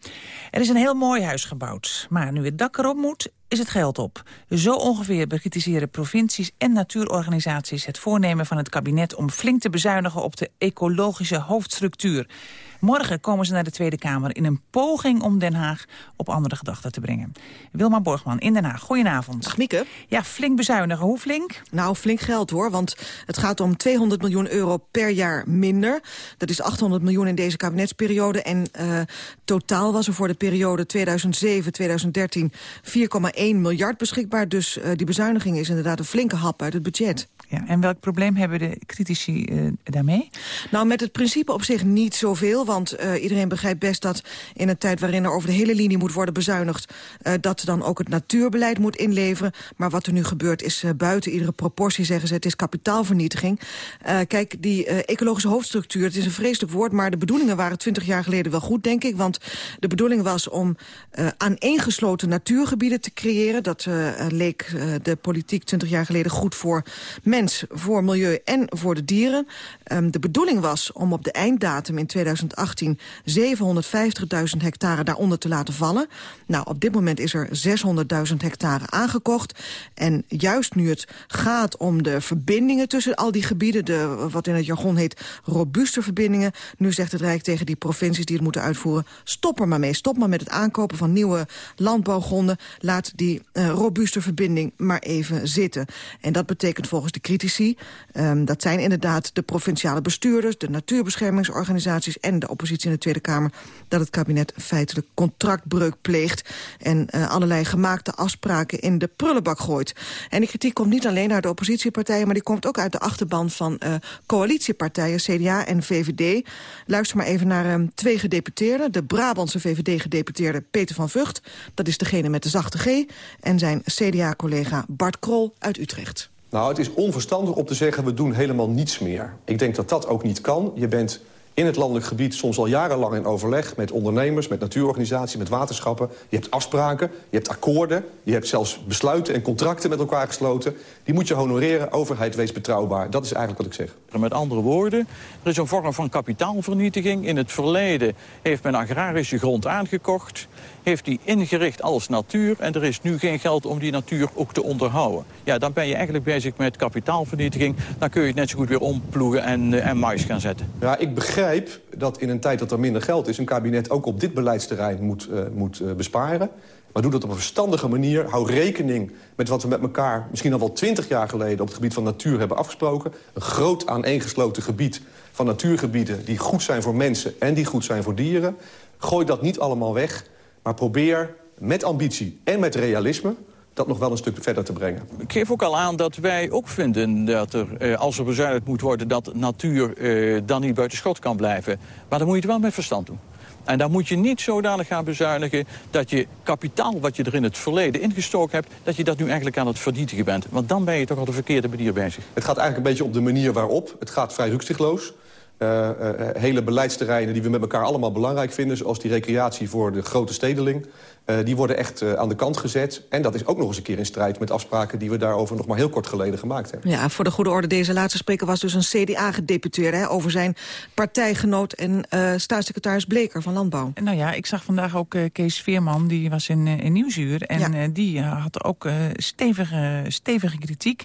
Er is een heel mooi huis gebouwd. Maar nu het dak erop moet, is het geld op. Zo ongeveer bekritiseren provincies en natuurorganisaties... het voornemen van het kabinet om flink te bezuinigen... op de ecologische hoofdstructuur. Morgen komen ze naar de Tweede Kamer in een poging om Den Haag op andere gedachten te brengen. Wilma Borgman in Den Haag, goedenavond. Dag Mieke. Ja, flink bezuinigen. Hoe flink? Nou, flink geld hoor, want het gaat om 200 miljoen euro per jaar minder. Dat is 800 miljoen in deze kabinetsperiode. En eh, totaal was er voor de periode 2007-2013 4,1 miljard beschikbaar. Dus eh, die bezuiniging is inderdaad een flinke hap uit het budget. En welk probleem hebben de critici eh, daarmee? Nou, met het principe op zich niet zoveel. Want eh, iedereen begrijpt best dat in een tijd waarin er over de hele linie moet worden bezuinigd... eh, dat dan ook het natuurbeleid moet inleveren. Maar wat er nu gebeurt is buiten iedere proportie, zeggen ze. Het is kapitaalvernietiging. Kijk, die ecologische hoofdstructuur, het is een vreselijk woord... maar de bedoelingen waren twintig jaar geleden wel goed, denk ik. Want de bedoeling was om aaneengesloten natuurgebieden te creëren. Dat leek de politiek twintig jaar geleden goed voor voor milieu en voor de dieren. Ehm, de bedoeling was om op de einddatum in 2018 750.000 hectare daaronder te laten vallen. Nou, op dit moment is er 600.000 hectare aangekocht. En juist nu het gaat om de verbindingen tussen al die gebieden... De, wat in het jargon heet robuuste verbindingen... nu zegt het Rijk tegen die provincies die het moeten uitvoeren... stop er maar mee, stop maar met het aankopen van nieuwe landbouwgronden. Laat die eh, robuuste verbinding maar even zitten. En dat betekent volgens de critici... ehm, dat zijn inderdaad de provinciale bestuurders... de natuurbeschermingsorganisaties en de oppositie in de Tweede Kamer... dat het kabinet feitelijk contractbreuk pleegt... en eh, allerlei gemaakte afspraken in de prullenbak gooit. En die kritiek komt niet alleen uit de oppositiepartijen... maar die komt ook uit de achterban van eh, coalitiepartijen... CDA en VVD. Luister maar even naar ehm, twee gedeputeerden. De Brabantse VVD-gedeputeerde Peter van Vught. Dat is degene met de zachte G. En zijn CDA-collega Bart Krol uit Utrecht. Nou, het is onverstandig om te zeggen, we doen helemaal niets meer. Ik denk dat dat ook niet kan. Je bent in het landelijk gebied soms al jarenlang in overleg... met ondernemers, met natuurorganisaties, met waterschappen. Je hebt afspraken, je hebt akkoorden... je hebt zelfs besluiten en contracten met elkaar gesloten. Die moet je honoreren. Overheid, wees betrouwbaar. Dat is eigenlijk wat ik zeg. Met andere woorden, er is een vorm van kapitaalvernietiging. In het verleden heeft men agrarische grond aangekocht... heeft die ingericht als natuur... en er is nu geen geld om die natuur ook te onderhouden. Ja, dan ben je eigenlijk bezig met kapitaalvernietiging. Dan kun je het net zo goed weer omploegen en, eh, en mais gaan zetten. Ja, ik begrijp dat in een tijd dat er minder geld is... een kabinet ook op dit beleidsterrein moet, uh, moet uh, besparen. Maar doe dat op een verstandige manier. Hou rekening met wat we met elkaar misschien al wel twintig jaar geleden... op het gebied van natuur hebben afgesproken. Een groot aaneengesloten gebied van natuurgebieden... die goed zijn voor mensen en die goed zijn voor dieren. Gooi dat niet allemaal weg, maar probeer met ambitie en met realisme dat nog wel een stuk verder te brengen. Ik geef ook al aan dat wij ook vinden dat er, eh, als er bezuinigd moet worden... dat natuur eh, dan niet buiten schot kan blijven. Maar dan moet je het wel met verstand doen. En dan moet je niet zodanig gaan bezuinigen dat je kapitaal wat je er in het verleden ingestoken hebt... dat je dat nu eigenlijk aan het vernietigen bent. Want dan ben je toch al de verkeerde manier bezig. Het gaat eigenlijk een beetje op de manier waarop. Het gaat vrij rukzichtloos. Uh, uh, hele beleidsterreinen die we met elkaar allemaal belangrijk vinden... zoals die recreatie voor de grote stedeling... Uh, die worden echt aan de kant gezet. En dat is ook nog eens een keer in strijd met afspraken... die we daarover nog maar heel kort geleden gemaakt hebben. Ja, voor de goede orde, deze laatste spreker was dus een CDA-gedeputeerde... over zijn partijgenoot en staatssecretaris Bleker van Landbouw. Nou ja, ik zag vandaag ook Kees Veerman, die was in, in Nieuwsuur... en ja. die had ook stevige, stevige kritiek...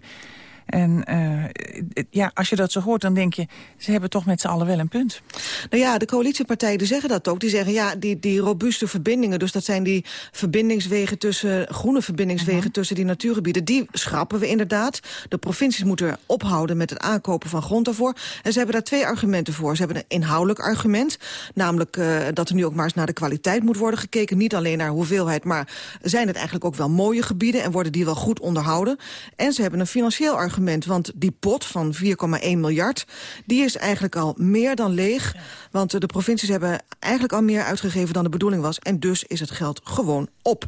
En uh, ja, als je dat zo hoort, dan denk je... ze hebben toch met z'n allen wel een punt. Nou ja, de coalitiepartijen zeggen dat ook. Die zeggen, ja, die, die robuuste verbindingen... dus dat zijn die verbindingswegen tussen... groene verbindingswegen uh -huh. tussen die natuurgebieden... die schrappen we inderdaad. De provincies moeten ophouden met het aankopen van grond daarvoor. En ze hebben daar twee argumenten voor. Ze hebben een inhoudelijk argument. Namelijk uh, dat er nu ook maar eens naar de kwaliteit moet worden gekeken. Niet alleen naar hoeveelheid, maar zijn het eigenlijk ook wel mooie gebieden... en worden die wel goed onderhouden. En ze hebben een financieel argument want die pot van 4,1 miljard... die is eigenlijk al meer dan leeg. Want de provincies hebben eigenlijk al meer uitgegeven dan de bedoeling was. En dus is het geld gewoon op.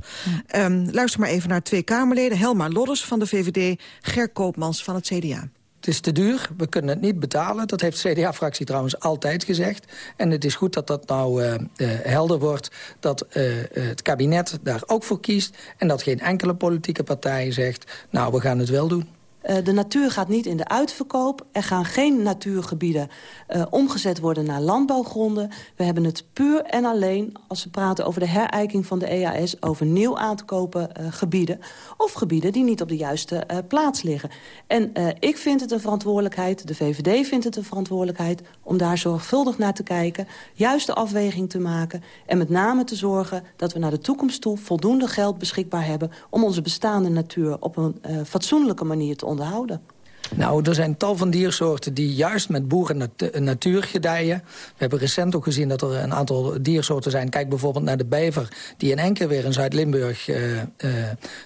Ja. Um, luister maar even naar twee Kamerleden. Helma Lodders van de VVD, Ger Koopmans van het CDA. Het is te duur, we kunnen het niet betalen. Dat heeft de CDA-fractie trouwens altijd gezegd. En het is goed dat dat nou uh, uh, helder wordt... dat uh, het kabinet daar ook voor kiest... en dat geen enkele politieke partij zegt... nou, we gaan het wel doen. Uh, de natuur gaat niet in de uitverkoop. Er gaan geen natuurgebieden uh, omgezet worden naar landbouwgronden. We hebben het puur en alleen, als we praten over de herijking van de EAS... over nieuw aan te kopen uh, gebieden. Of gebieden die niet op de juiste plaats liggen. En ik vind het een verantwoordelijkheid, de VVD vindt het een verantwoordelijkheid... om daar zorgvuldig naar te kijken, juiste afweging te maken... en met name te zorgen dat we naar de toekomst toe voldoende geld beschikbaar hebben... om onze bestaande natuur op een fatsoenlijke manier te onderhouden? Nou, er zijn tal van diersoorten die juist met boeren nat natuur gedijen. We hebben recent ook gezien dat er een aantal diersoorten zijn. Kijk bijvoorbeeld naar de bever, die in één keer weer in Zuid-Limburg uh, uh,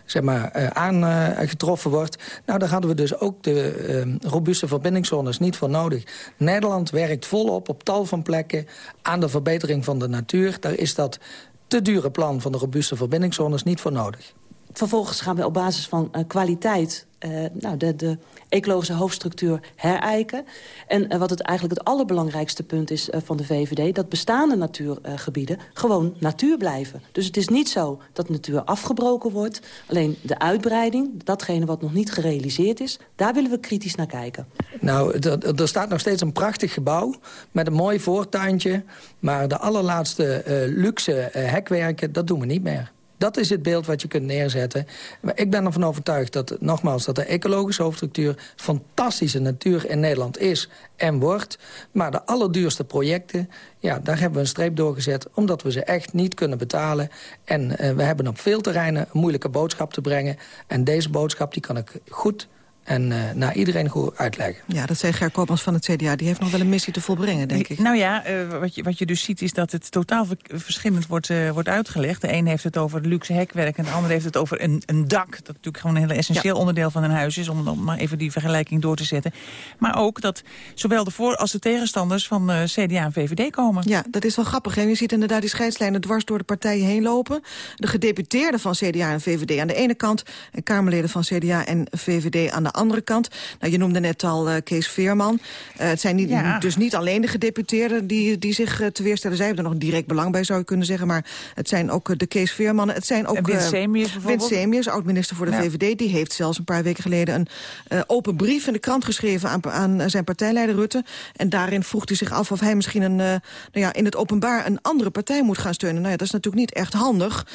zeg maar, uh, aangetroffen wordt. Nou, daar hadden we dus ook de robuuste verbindingszones niet voor nodig. Nederland werkt volop op tal van plekken aan de verbetering van de natuur. Daar is dat te dure plan van de robuuste verbindingszones niet voor nodig. Vervolgens gaan we op basis van kwaliteit uh, nou, de, de ecologische hoofdstructuur herijken. En uh, wat het eigenlijk het allerbelangrijkste punt is uh, van de VVD... dat bestaande natuurgebieden gewoon natuur blijven. Dus het is niet zo dat natuur afgebroken wordt. Alleen de uitbreiding, datgene wat nog niet gerealiseerd is... daar willen we kritisch naar kijken. Nou, er staat nog steeds een prachtig gebouw met een mooi voortuintje... maar de allerlaatste luxe hekwerken, dat doen we niet meer. Dat is het beeld wat je kunt neerzetten. Ik ben ervan overtuigd dat, nogmaals, dat de ecologische hoofdstructuur... fantastische natuur in Nederland is en wordt. Maar de allerduurste projecten, ja, daar hebben we een streep doorgezet... omdat we ze echt niet kunnen betalen. En uh, we hebben op veel terreinen een moeilijke boodschap te brengen. En deze boodschap die kan ik goed en uh, naar iedereen goed uitleggen. Ja, dat zei Ger Koopmans van het CDA. Die heeft nog wel een missie te volbrengen, denk ik. Nou ja, uh, wat, je, wat je dus ziet is dat het totaal verschillend wordt, uh, wordt uitgelegd. De een heeft het over luxe hekwerk en de ander heeft het over een, een dak. Dat natuurlijk gewoon een heel essentieel ja. onderdeel van een huis is... om dan maar even die vergelijking door te zetten. Maar ook dat zowel de voor- als de tegenstanders van CDA en VVD komen. Ja, dat is wel grappig. Hè? Je ziet inderdaad die scheidslijnen dwars door de partijen heen lopen. De gedeputeerden van CDA en VVD aan de ene kant... en Kamerleden van CDA en VVD aan de andere kant. Nou, je noemde net al uh, Kees Veerman. Uh, het zijn niet, ja. dus niet alleen de gedeputeerden die, die zich uh, teweerstellen. Zij hebben er nog een direct belang bij, zou je kunnen zeggen. Maar het zijn ook de Kees Veermannen. Het zijn ook Wint Semius bijvoorbeeld. Wint Semius, oud-minister voor de ja. VVD. Die heeft zelfs een paar weken geleden een open brief in de krant geschreven... aan, aan zijn partijleider Rutte. En daarin vroeg hij zich af of hij misschien een, nou ja, in het openbaar... een andere partij moet gaan steunen. Nou ja, dat is natuurlijk niet echt handig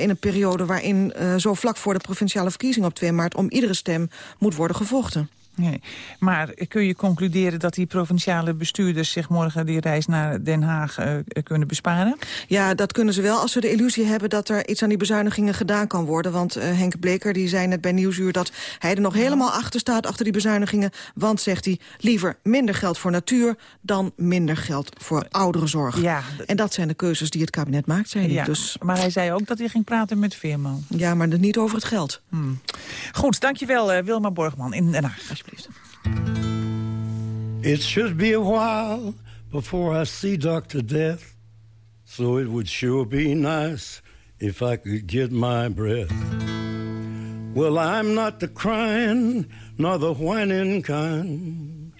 in een periode waarin zo vlak voor de provinciale verkiezingen op 2 maart... om iedere stem moet worden gevochten. Nee. Maar kun je concluderen dat die provinciale bestuurders... zich morgen die reis naar Den Haag uh, kunnen besparen? Ja, dat kunnen ze wel als ze de illusie hebben... dat er iets aan die bezuinigingen gedaan kan worden. Want uh, Henk Bleker die zei net bij Nieuwsuur... dat hij er nog helemaal achter staat, achter die bezuinigingen. Want, zegt hij, liever minder geld voor natuur... dan minder geld voor ouderenzorg. Ja, en dat zijn de keuzes die het kabinet maakt, zei hij. Ja, dus... Maar hij zei ook dat hij ging praten met Veerman. Ja, maar niet over het geld. Hmm. Goed, dankjewel uh, Wilma Borgman in Den Haag, alsjeblieft. It should be a while before I see Dr. Death, so it would sure be nice if I could get my breath. Well, I'm not the crying nor the whining kind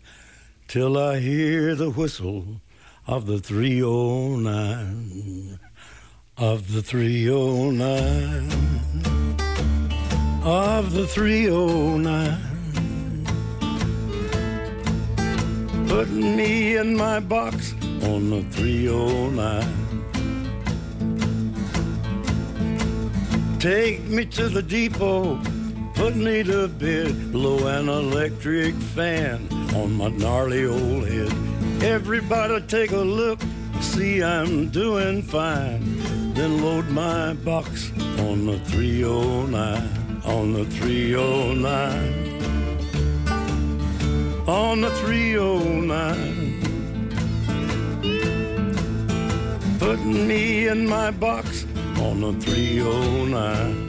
till I hear the whistle of the 309 of the 309 of the 309 Put me in my box on the 309. Take me to the depot, put me to bed, blow an electric fan on my gnarly old head. Everybody take a look, see I'm doing fine. Then load my box on the 309, on the 309 on the 309. Put me in my box on the 309.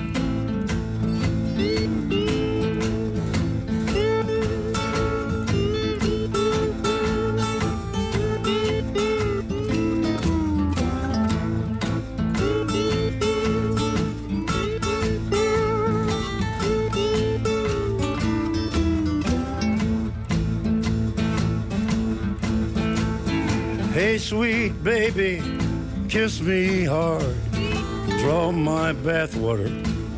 Sweet baby, kiss me hard. Draw my bathwater,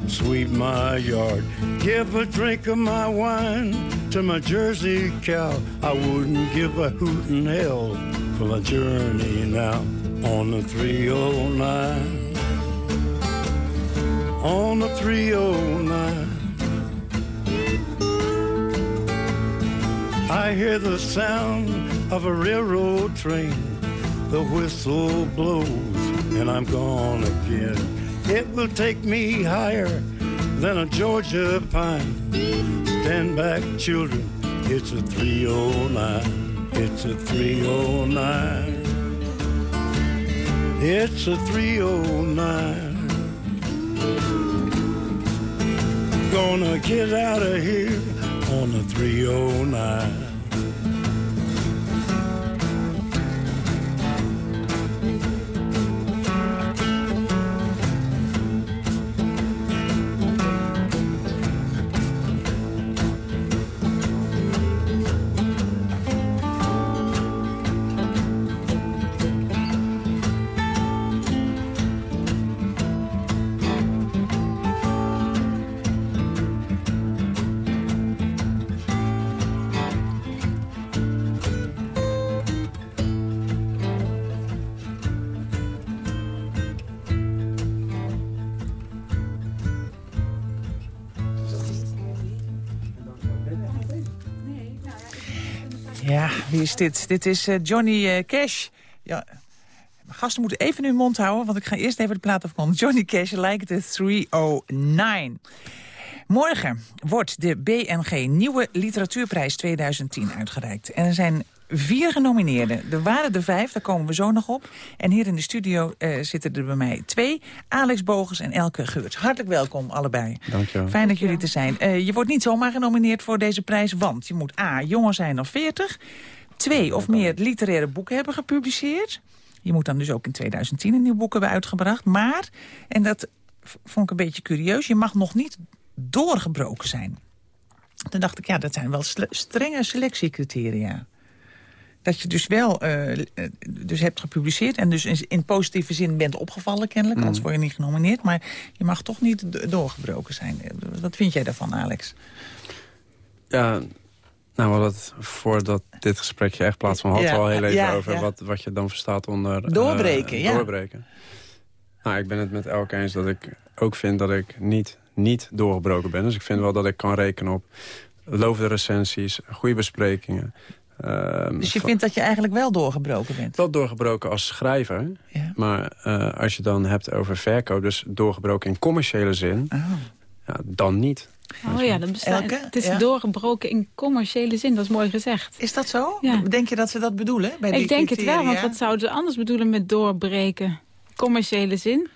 sweep my yard. Give a drink of my wine to my Jersey cow. I wouldn't give a hoot in hell for my journey now on the 309. On the 309. I hear the sound of a railroad train. The whistle blows and I'm gone again. It will take me higher than a Georgia pine. Stand back, children, it's a 309. It's a 309. It's a 309. Gonna get out of here on the 309. Is dit? Dit is uh, Johnny uh, Cash. Ja, gasten moeten even hun mond houden, want ik ga eerst even de plaat afkomen. Johnny Cash, Like the 309. Morgen wordt de BNG Nieuwe Literatuurprijs 2010 uitgereikt. En er zijn vier genomineerden. Er waren er vijf, daar komen we zo nog op. En hier in de studio uh, zitten er bij mij twee. Alex Bogens en Elke Geurts. Hartelijk welkom allebei. Dankjewel. Fijn dat jullie er zijn. Uh, je wordt niet zomaar genomineerd voor deze prijs, want je moet A, jonger zijn dan 40... twee of meer literaire boeken hebben gepubliceerd... Je moet dan dus ook in 2010 een nieuw boek hebben uitgebracht. Maar, en dat vond ik een beetje curieus... je mag nog niet doorgebroken zijn. Toen dacht ik, ja, dat zijn wel strenge selectiecriteria. Dat je dus wel uh, dus hebt gepubliceerd... en dus in, in, positieve zin bent opgevallen kennelijk. Mm. Anders word je niet genomineerd. Maar je mag toch niet doorgebroken zijn. Wat vind jij daarvan, Alex? Ja, nou, we hadden het voordat dit gesprekje echt plaatsvond... hadden we al heel even ja, over ja. Wat, wat je dan verstaat onder... Doorbreken, uh, ja. Doorbreken. Nou, ik ben het met elke eens dat ik ook vind dat ik niet, niet doorgebroken ben. Dus ik vind wel dat ik kan rekenen op lovende recensies, goede besprekingen. Ehm, Dus je vindt dat je eigenlijk wel doorgebroken bent? Wel doorgebroken als schrijver. Maar eh, als je dan hebt over verkoop, dus doorgebroken in commerciële zin... Ja, dan niet. Oh ja, dat bestaat. Elke? Het is Ja. doorgebroken in commerciële zin. Dat is mooi gezegd. Is dat zo? Ja. Denk je dat ze dat bedoelen? Bij die Ik denk het wel, want wat zouden ze anders bedoelen met doorbreken? Commerciële zin?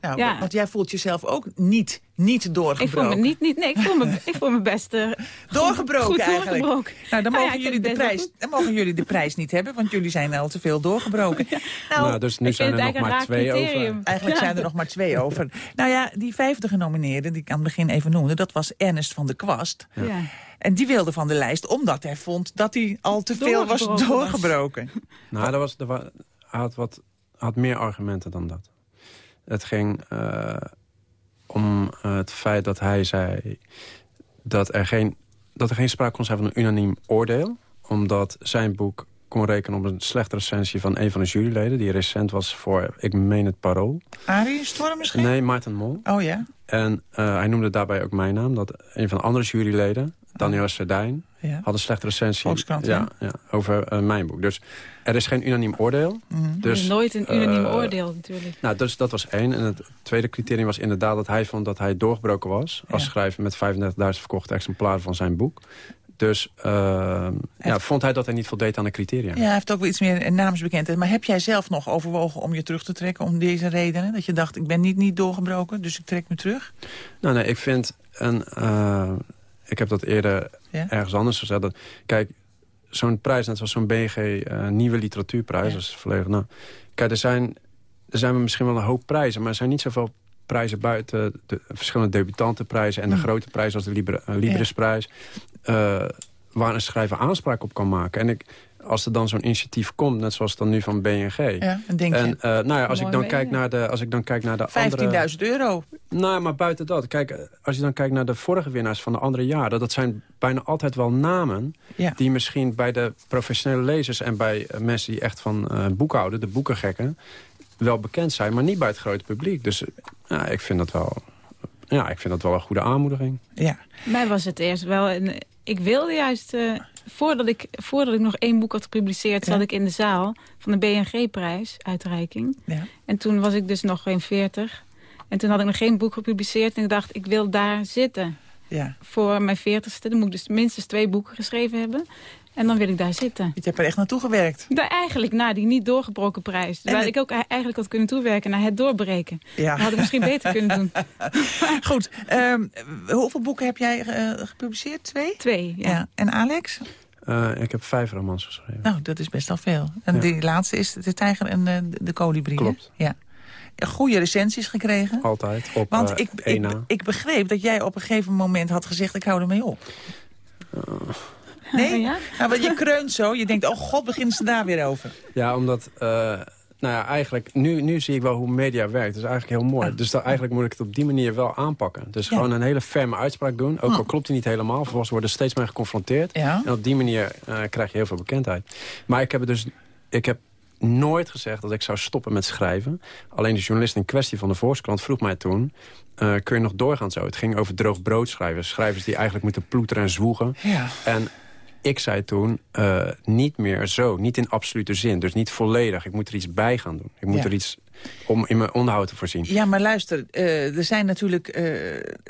Nou, Ja. Want jij voelt jezelf ook niet, niet doorgebroken. Ik voel me niet, niet nee, ik voel me, ik voel me best eh, Doorgebroken goed eigenlijk. doorgebroken. Nou, dan Nou mogen, ja, jullie de prijs, dan mogen jullie de prijs niet hebben, want jullie zijn al te veel doorgebroken. Nou, Nou, dus nu zijn er nog maar twee criterium. over. Eigenlijk Ja. zijn er nog maar twee over. Nou ja, die vijfde genomineerde, die ik aan het begin even noemde... dat was Ernest van der Kwast. Ja. En die wilde van de lijst, omdat hij vond dat hij al te veel was Doorgebroken was. Nou, dat was, er wa- hij had, wat, had meer argumenten dan dat. Het ging eh, om eh, het feit dat hij zei dat er, geen, dat er geen sprake kon zijn van een unaniem oordeel. Omdat zijn boek kon rekenen op een slechte recensie van een van de juryleden... die recent was voor, ik meen het Parool. Arie Storm misschien? Nee, Maarten Mol. Oh ja? En eh, hij noemde daarbij ook mijn naam. Dat een van de andere juryleden, Daniel Verdijn... Ja. had een slechte recensie Volkskrant, ja, ja, over eh, mijn boek. Dus er is geen unaniem oordeel. Er Dus, is nooit een unaniem eh, oordeel natuurlijk. Nou, dus dat was één. En het tweede criterium was inderdaad dat hij vond dat hij doorgebroken was... als schrijver met 35.000 verkochte exemplaren van zijn boek. Dus eh, ja, vond hij dat hij niet voldeed aan de criteria. Ja, hij heeft ook wel iets meer naamsbekendheid. Maar heb jij zelf nog overwogen om je terug te trekken om deze redenen? Dat je dacht, ik ben niet, niet doorgebroken, dus ik trek me terug? Nou, nee, ik vind... En, eh, ik heb dat eerder Ja? ergens anders gezegd. Dat, kijk, zo'n prijs, net zoals zo'n BG eh, Nieuwe Literatuurprijs... Dat is volledig, nou, kijk, er zijn, er zijn misschien wel een hoop prijzen... maar er zijn niet zoveel prijzen buiten de verschillende debutantenprijzen... en de Hmm. grote prijzen als de Libre, eh, Librisprijs... eh, waar een schrijver aanspraak op kan maken. En ik, als er dan zo'n initiatief komt, net zoals dan nu van BNG... Ja, en denk je? En eh, nou ja, als ik, dan kijk naar de, als ik dan kijk naar de andere... 15.000 euro. Nou, maar buiten dat. Kijk, eh, als je dan kijkt naar de vorige winnaars van de andere jaren... dat zijn bijna altijd wel namen... Ja. die misschien bij de professionele lezers... en bij eh, mensen die echt van eh boeken houden, de boekengekken... wel bekend zijn, maar niet bij het grote publiek. Dus ja, ik vind dat wel... Ja, ik vind dat wel een goede aanmoediging. Ja. Mij was het eerst wel... Een, ik wilde juist... eh, voordat, ik, voordat ik nog één boek had gepubliceerd... zat ik in de zaal van de BNG-prijs, uitreiking. Ja. En toen was ik dus nog geen veertig. En toen had ik nog geen boek gepubliceerd. En ik dacht, ik wil daar zitten. Ja. Voor mijn veertigste. Dan moet ik dus minstens twee boeken geschreven hebben. En dan wil ik daar zitten. Je hebt er echt naartoe gewerkt. Daar eigenlijk na die niet doorgebroken prijs. Waar het- ik ook eigenlijk had kunnen toewerken naar het doorbreken. Ja. Dat had ik misschien beter kunnen doen. Goed, ehm, hoeveel boeken heb jij eh, gepubliceerd? Twee? Twee, ja. En Alex? Eh, ik heb vijf romans geschreven. Nou, dat is best wel veel. En Ja. die laatste is De Tijger en eh, de, de Kolibrie. hè? Klopt. Ja. Goede recensies gekregen. Altijd op Want eh, ik, ik, begreep dat jij op een gegeven moment had gezegd... ik hou ermee op. Nee? Oh, ja? Nou, want je kreunt zo. Je denkt, oh god, beginnen ze daar weer over. Ja, omdat... eh, nou ja, eigenlijk, nu, nu zie ik wel hoe media werkt. Dat is eigenlijk heel mooi. Dus dan, eigenlijk moet ik het op die manier wel aanpakken. Dus Ja. gewoon een hele ferme uitspraak doen. Ook al klopt die niet helemaal. Vervolgens worden er steeds meer geconfronteerd. Ja. En op die manier eh, krijg je heel veel bekendheid. Maar ik heb het dus... Ik heb nooit gezegd dat ik zou stoppen met schrijven. Alleen de journalist in kwestie van de Volkskrant vroeg mij toen... eh, kun je nog doorgaan zo? Het ging over droog broodschrijvers. Schrijvers die eigenlijk moeten ploeteren en zwoegen. Ja. En ik zei toen, eh, niet meer zo. Niet in absolute zin. Dus niet volledig. Ik moet er iets bij gaan doen. Ik moet Ja. er iets om in mijn onderhoud te voorzien. Ja, maar luister, eh, er zijn natuurlijk...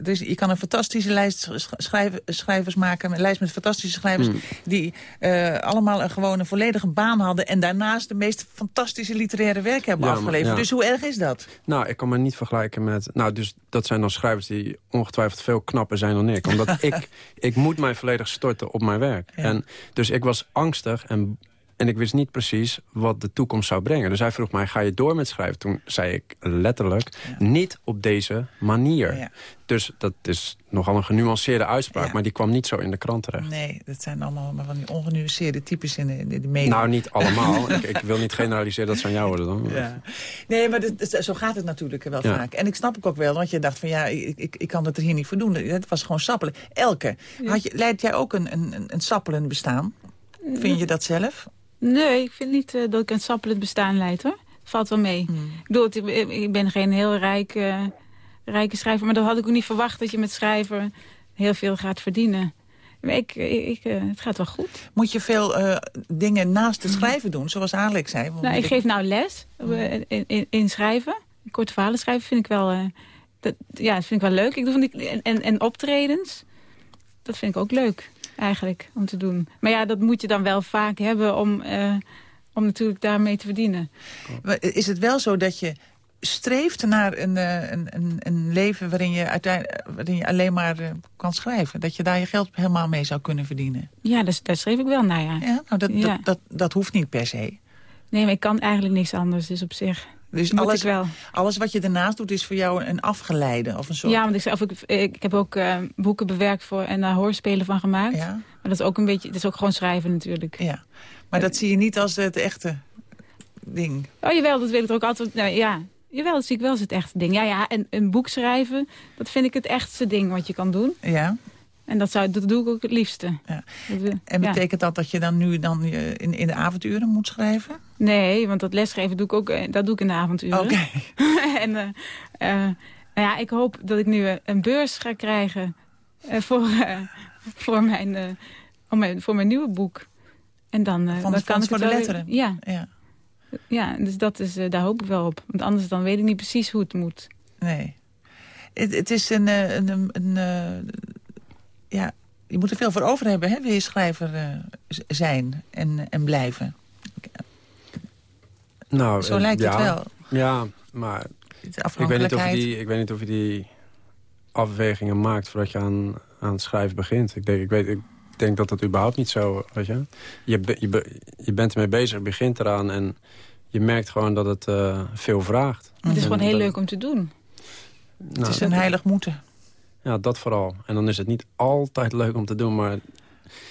is, je kan een fantastische lijst schrijven, schrijvers maken... een lijst met fantastische schrijvers... Hmm. die eh, allemaal een, gewoon een volledige baan hadden... en daarnaast de meest fantastische literaire werk hebben Ja, maar- afgeleverd. ja. Dus hoe erg is dat? Nou, ik kan me niet vergelijken met... Nou, dus dat zijn dan schrijvers die ongetwijfeld veel knapper zijn dan ik. Omdat ik, ik moet mij volledig storten op mijn werk. En, dus ik was angstig en, en ik wist niet precies wat de toekomst zou brengen. Dus hij vroeg mij, ga je door met schrijven? Toen zei ik letterlijk, niet op deze manier. Ja. Dus dat is nogal een genuanceerde uitspraak... Ja. maar die kwam niet zo in de krant terecht. Nee, dat zijn allemaal maar van die ongenuanceerde types in de, in de media. Nou, niet allemaal. ik, ik wil niet generaliseren dat ze aan jou worden dan. Ja. Nee, maar dit- zo gaat het natuurlijk wel Ja. vaak. En ik snap het ook wel, want je dacht van ja, ik, ik, ik kan het er hier niet voor doen. Het was gewoon sappelen. Elke, had je, leid jij ook een, een, een sappelend bestaan? Vind je dat zelf? Nee, ik vind niet eh, dat ik een sappelend bestaan leid, hoor. Valt wel mee. Hmm. Ik bedoel, ik, ik ben geen heel rijk, eh, rijke schrijver... maar dat had ik ook niet verwacht dat je met schrijven heel veel gaat verdienen. Maar ik, ik, eh, het gaat wel goed. Moet je veel dingen naast het schrijven doen, zoals Alex zei? Nou, ik geef nou les eh, in, in, in schrijven. Korte verhalen schrijven vind ik wel, dat, ja, vind ik wel leuk. Ik doe van die, en, en, en optredens, dat vind ik ook leuk eigenlijk om te doen. Maar ja, dat moet je dan wel vaak hebben om, eh, om natuurlijk daarmee te verdienen. Maar Is het wel zo dat je streeft naar een, eh, een, een, een leven waarin je, uiteindelijk, waarin je alleen maar eh, kan schrijven? Dat je daar je geld helemaal mee zou kunnen verdienen? Ja, daar, daar schreef ik wel naar, ja. Ja, nou, dat, Ja. Dat, dat, dat hoeft niet per se. Nee, maar ik kan eigenlijk niks anders, dus op zich Dus moet alles, wel. alles wat je daarnaast doet is voor jou een afgeleide of een soort... Ja, want ik, zelf, ik, ik heb ook eh, boeken bewerkt voor en daar hoorspelen van gemaakt. Ja. Maar dat is ook een beetje, dat is ook gewoon schrijven natuurlijk. Ja. Maar dat zie je niet als het echte ding. Oh jawel, dat wil ik er ook altijd. Nou, ja, jawel, dat zie ik wel als het echte ding. Ja, ja, en een boek schrijven, dat vind ik het echtste ding wat je kan doen. Ja. En dat, zou, dat doe ik ook het liefste. Ja. En betekent dat dat je dan nu dan eh, in, in de avonduren moet schrijven? Nee, want dat lesgeven doe ik ook, eh, dat doe ik in de avonturen. Oké. en eh, nou ja, ik hoop dat ik nu een beurs ga krijgen voor, voor, mijn, om mijn, voor mijn nieuwe boek. En dan, Van dan kan ik voor de Letteren? Ja. Ja. ja, dus dat is, daar hoop ik wel op. Want anders dan weet ik niet precies hoe het moet. Nee. Het, het is een... een, een, een, ja, je moet er veel voor over hebben, hè? Wil je schrijver eh, z- zijn en, en blijven? Nou, Zo eh, lijkt het wel. Ja, maar ik weet, niet of je die, ik weet niet of je die afwegingen maakt voordat je aan, aan het schrijven begint. Ik denk, ik, weet, ik denk dat dat überhaupt niet zo... Weet je? Je, be- je, be- je bent ermee bezig, begint eraan en je merkt gewoon dat het eh, veel vraagt. Maar het is En gewoon heel leuk om te doen. nou, Het is een heilig moeten. Ja, dat vooral. En dan is het niet altijd leuk om te doen, maar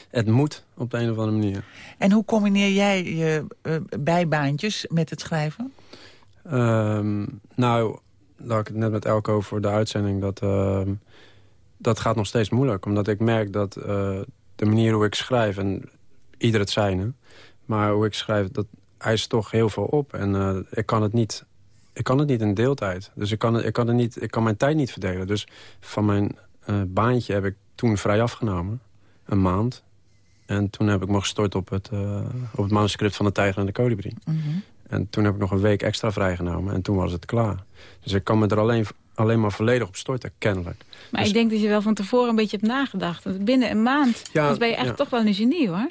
het moet op de een of andere manier. En hoe combineer jij je eh, bijbaantjes met het schrijven? Ehm, nou, daar had ik het net met Elko voor de uitzending. Dat, ehm, dat gaat nog steeds moeilijk. Omdat ik merk dat eh, de manier hoe ik schrijf... en ieder het zijne... maar hoe ik schrijf, dat eist toch heel veel op. En eh, ik kan het niet... Ik kan het niet in deeltijd. Dus ik kan, ik kan, het niet, ik kan mijn tijd niet verdelen. Dus van mijn eh, baantje heb ik toen vrij afgenomen. Een maand. En toen heb ik me gestort op het, eh, op het manuscript van de Tijger en de Kolibrie. En toen heb ik nog een week extra vrijgenomen en toen was het klaar. Dus ik kan me er alleen, alleen maar volledig op storten, kennelijk. Maar Dus- ik denk dat je wel van tevoren een beetje hebt nagedacht. Want binnen een maand Ja, dat ben je echt ja. toch wel een genie, hoor.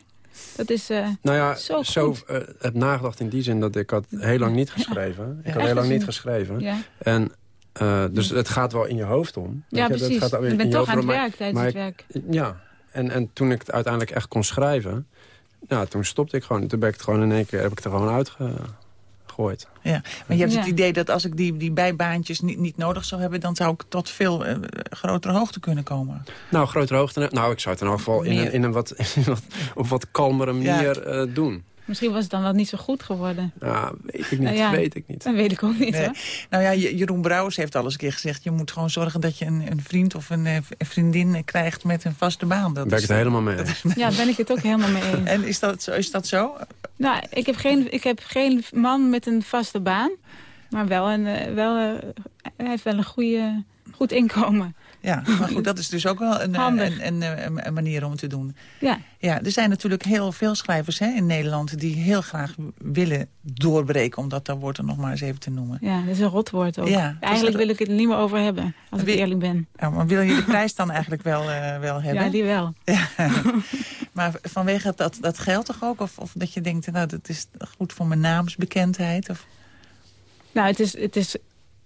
Dat is eh, Nou ja, zo eh, heb nagedacht in die zin dat ik had heel lang niet geschreven. Ik had heel lang niet geschreven. En, eh, dus het gaat wel in je hoofd om. Ja, je, precies. gaat Je in bent toch aan het maar- werk tijdens maar het ik- werk. Ja, en, en toen ik het uiteindelijk echt kon schrijven... Ja, toen stopte ik gewoon. Toen ben ik het gewoon in één keer heb ik het er gewoon uitgegooid. Ja, maar je hebt Ja. het idee dat als ik die, die bijbaantjes niet, niet nodig zou hebben... dan zou ik tot veel eh, grotere hoogte kunnen komen. Nou, grotere hoogte. Nou, ik zou het in elk geval in een, in een wat, in wat, op wat kalmere manier eh, doen. Misschien was het dan wel niet zo goed geworden. Ja, weet ik niet, Nou ja, weet ik niet. Dat weet ik ook niet, Nee. hoor. Nou ja, Je- Jeroen Brouwers heeft al eens een keer gezegd... je moet gewoon zorgen dat je een, een vriend of een, eh, een vriendin krijgt met een vaste baan. Dat Daar ben ik is- het helemaal mee eens. Ja, daar ben ik het ook helemaal mee eens. En is dat, zo- is dat zo? Nou, ik heb geen, ik heb geen man met een vaste baan. Maar wel een, eh, wel, eh, hij heeft wel een goede, goed inkomen. Ja, maar goed, dat is dus ook wel een, eh, Handig. een, een, manier om het te doen. Ja. Ja, er zijn natuurlijk heel veel schrijvers hè, in Nederland... die heel graag willen doorbreken, om dat woord er nog maar eens even te noemen. Ja, dat is een rotwoord ook. Ja, dus Eigenlijk wil ik het er niet meer over hebben, als ik eerlijk ben. Ja, maar wil je de prijs dan eigenlijk wel, eh, wel hebben? Ja, die wel. Maar vanwege dat, dat geld toch ook? Of, of dat je denkt, nou, dat is goed voor mijn naamsbekendheid? Of... Nou, het is... Het is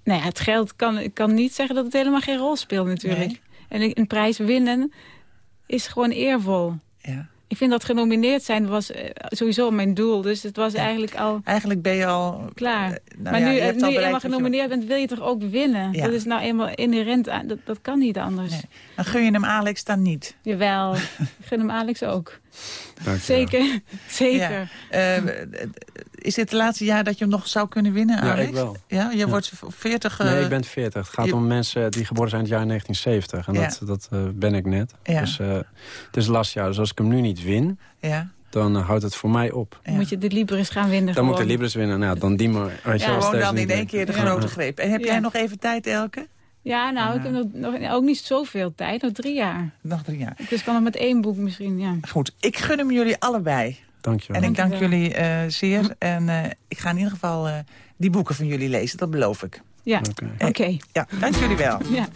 nou ja, het geld kan, ik kan niet zeggen dat het helemaal geen rol speelt natuurlijk. Nee. En een prijs winnen is gewoon eervol. Ja. Ik vind dat genomineerd zijn was eh, sowieso mijn doel. Dus het was eigenlijk al Eigenlijk ben je al... klaar. nou maar ja, nu, je eh, nu je eenmaal je- genomineerd bent, wil je toch ook winnen? Ja. Dat is nou eenmaal inherent aan. Dat, dat kan niet anders. Dan gun je hem Alex dan niet? Jawel, gun hem Alex ook. Zeker, zeker. Ja. Eh, is dit het laatste jaar dat je hem nog zou kunnen winnen, Ja, Alex? ik wel. Ja, je wordt 40... eh, Nee, ik ben 40. Het gaat je- om mensen die geboren zijn in het jaar 1970. En Ja. dat, dat eh, ben ik net. Ja. Dus eh, het is lastig. Ja. Dus als ik hem nu niet win, Ja. dan eh, houdt het voor mij op. Dan moet je de Libris gaan winnen. Dan moet gewoon. de Libris winnen. Nou, dan die maar. Ja, Gewoon dan in één winnen. keer de Ja. grote greep. En heb Ja. jij nog even tijd, Elke? Ja, nou, ik heb nog, nog ook niet zoveel tijd. Nog drie jaar. Nog drie jaar. Dus ik kan nog met één boek misschien, ja. Goed, ik gun hem jullie allebei. Dankjewel. En ik dank jullie eh, zeer. En eh, ik ga in ieder geval eh, die boeken van jullie lezen, dat beloof ik. Ja, oké. Ja, dank jullie wel. Ja.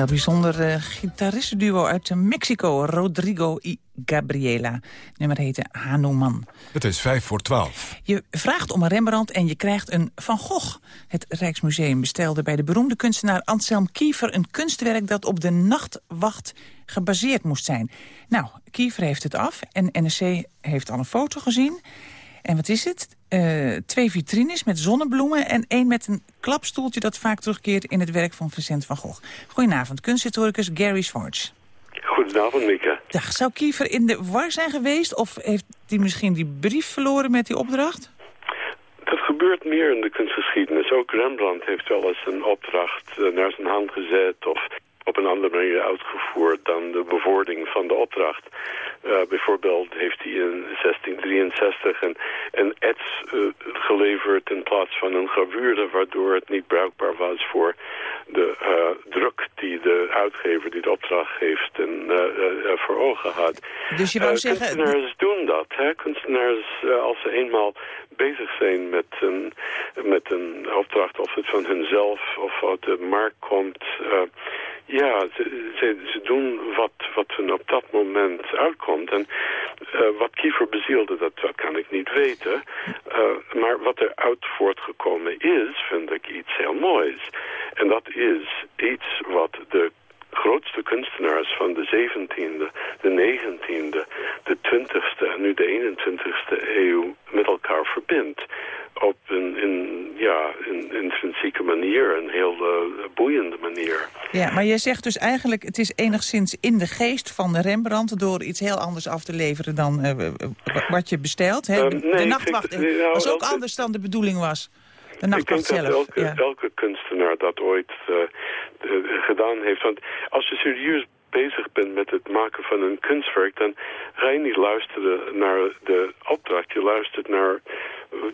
Heel bijzonder uh, gitaristenduo uit Mexico, Rodrigo y Gabriela. Nummer heette Hanuman. Het is vijf voor twaalf. Je vraagt om een Rembrandt en je krijgt een Van Gogh. Het Rijksmuseum bestelde bij de beroemde kunstenaar Anselm Kiefer... een kunstwerk dat op de nachtwacht gebaseerd moest zijn. Nou, Kiefer heeft het af en NRC heeft al een foto gezien... En wat is het? Uh, twee vitrines met zonnebloemen en één met een klapstoeltje... dat vaak terugkeert in het werk van Vincent van Gogh. Goedenavond, kunsthistoricus Gary Schwartz. Goedenavond, Mieke. Dag, zou Kiefer in de war zijn geweest... of heeft hij misschien die brief verloren met die opdracht? Dat gebeurt meer in de kunstgeschiedenis. Ook Rembrandt heeft wel eens een opdracht uh, naar zijn hand gezet... of op een andere manier uitgevoerd dan de bevordering van de opdracht. Uh, bijvoorbeeld heeft hij in 1663 een, een ets uh, geleverd in plaats van een gravure... waardoor het niet bruikbaar was voor de uh, druk die de uitgever die de opdracht heeft en, voor ogen had. Dus je wou zeggen... Kunstenaars doen dat. Hè? Kunstenaars, als ze eenmaal bezig zijn met een, met een opdracht... of het van hunzelf of uit de markt komt... Ja, ze, ze, ze, doen wat, wat hun op dat moment uitkomt. En uh, wat Kiefer bezielde, dat, dat kan ik niet weten. Uh, maar wat er uit voortgekomen is, vind ik iets heel moois. En dat is iets wat de grootste kunstenaars van de 17e, de 19e, de 20e en nu de 21e eeuw met elkaar verbindt. Op een, in, ja, een intrinsieke manier, een heel uh, boeiende manier. Ja, maar jij zegt dus eigenlijk, het is enigszins in de geest van Rembrandt... door iets heel anders af te leveren dan uh, wat je bestelt. Hè? Uh, nee, de nachtwacht denk, nou, was ook elke, anders dan de bedoeling was. De ik denk zelf. dat elke, ja. elke kunstenaar dat ooit gedaan heeft. Want als je serieus bezig bent met het maken van een kunstwerk... dan ga je niet luisteren naar de opdracht. Je luistert naar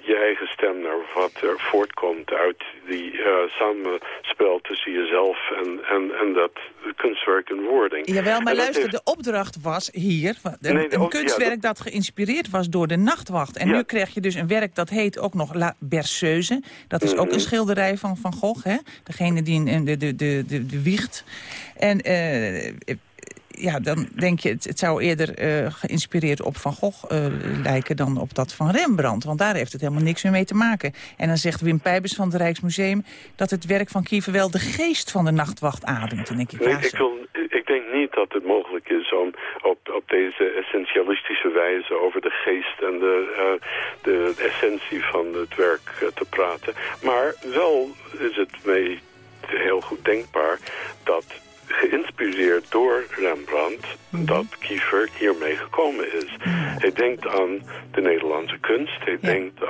je eigen stem naar wat er voortkomt uit die uh, samenspel tussen jezelf en, en, en dat kunstwerk in wording. Jawel, maar luister, heeft- de opdracht was hier... Een, Nee, een ja, kunstwerk dat geïnspireerd was door de nachtwacht. En nu krijg je dus een werk dat heet ook nog La Berceuse. Dat is ook Mhm. een schilderij van Van Gogh, hè? Degene die in, de, de, de, de, de wiegt. En... eh, ja, dan denk je, het, het zou eerder eh, geïnspireerd op Van Gogh eh, lijken dan op dat van Rembrandt. Want daar heeft het helemaal niks meer mee te maken. En dan zegt Wim Pijbers van het Rijksmuseum dat het werk van Kiefer wel de geest van de nachtwacht ademt. Dan denk ik, Nee, ja, ik, wil, ik denk niet dat het mogelijk is om op, op deze essentialistische wijze over de geest en de, eh, de essentie van het werk te praten. Maar wel is het mij heel goed denkbaar dat geïnspireerd door Rembrandt dat Kiefer hiermee gekomen is. Hij denkt aan de Nederlandse kunst, hij denkt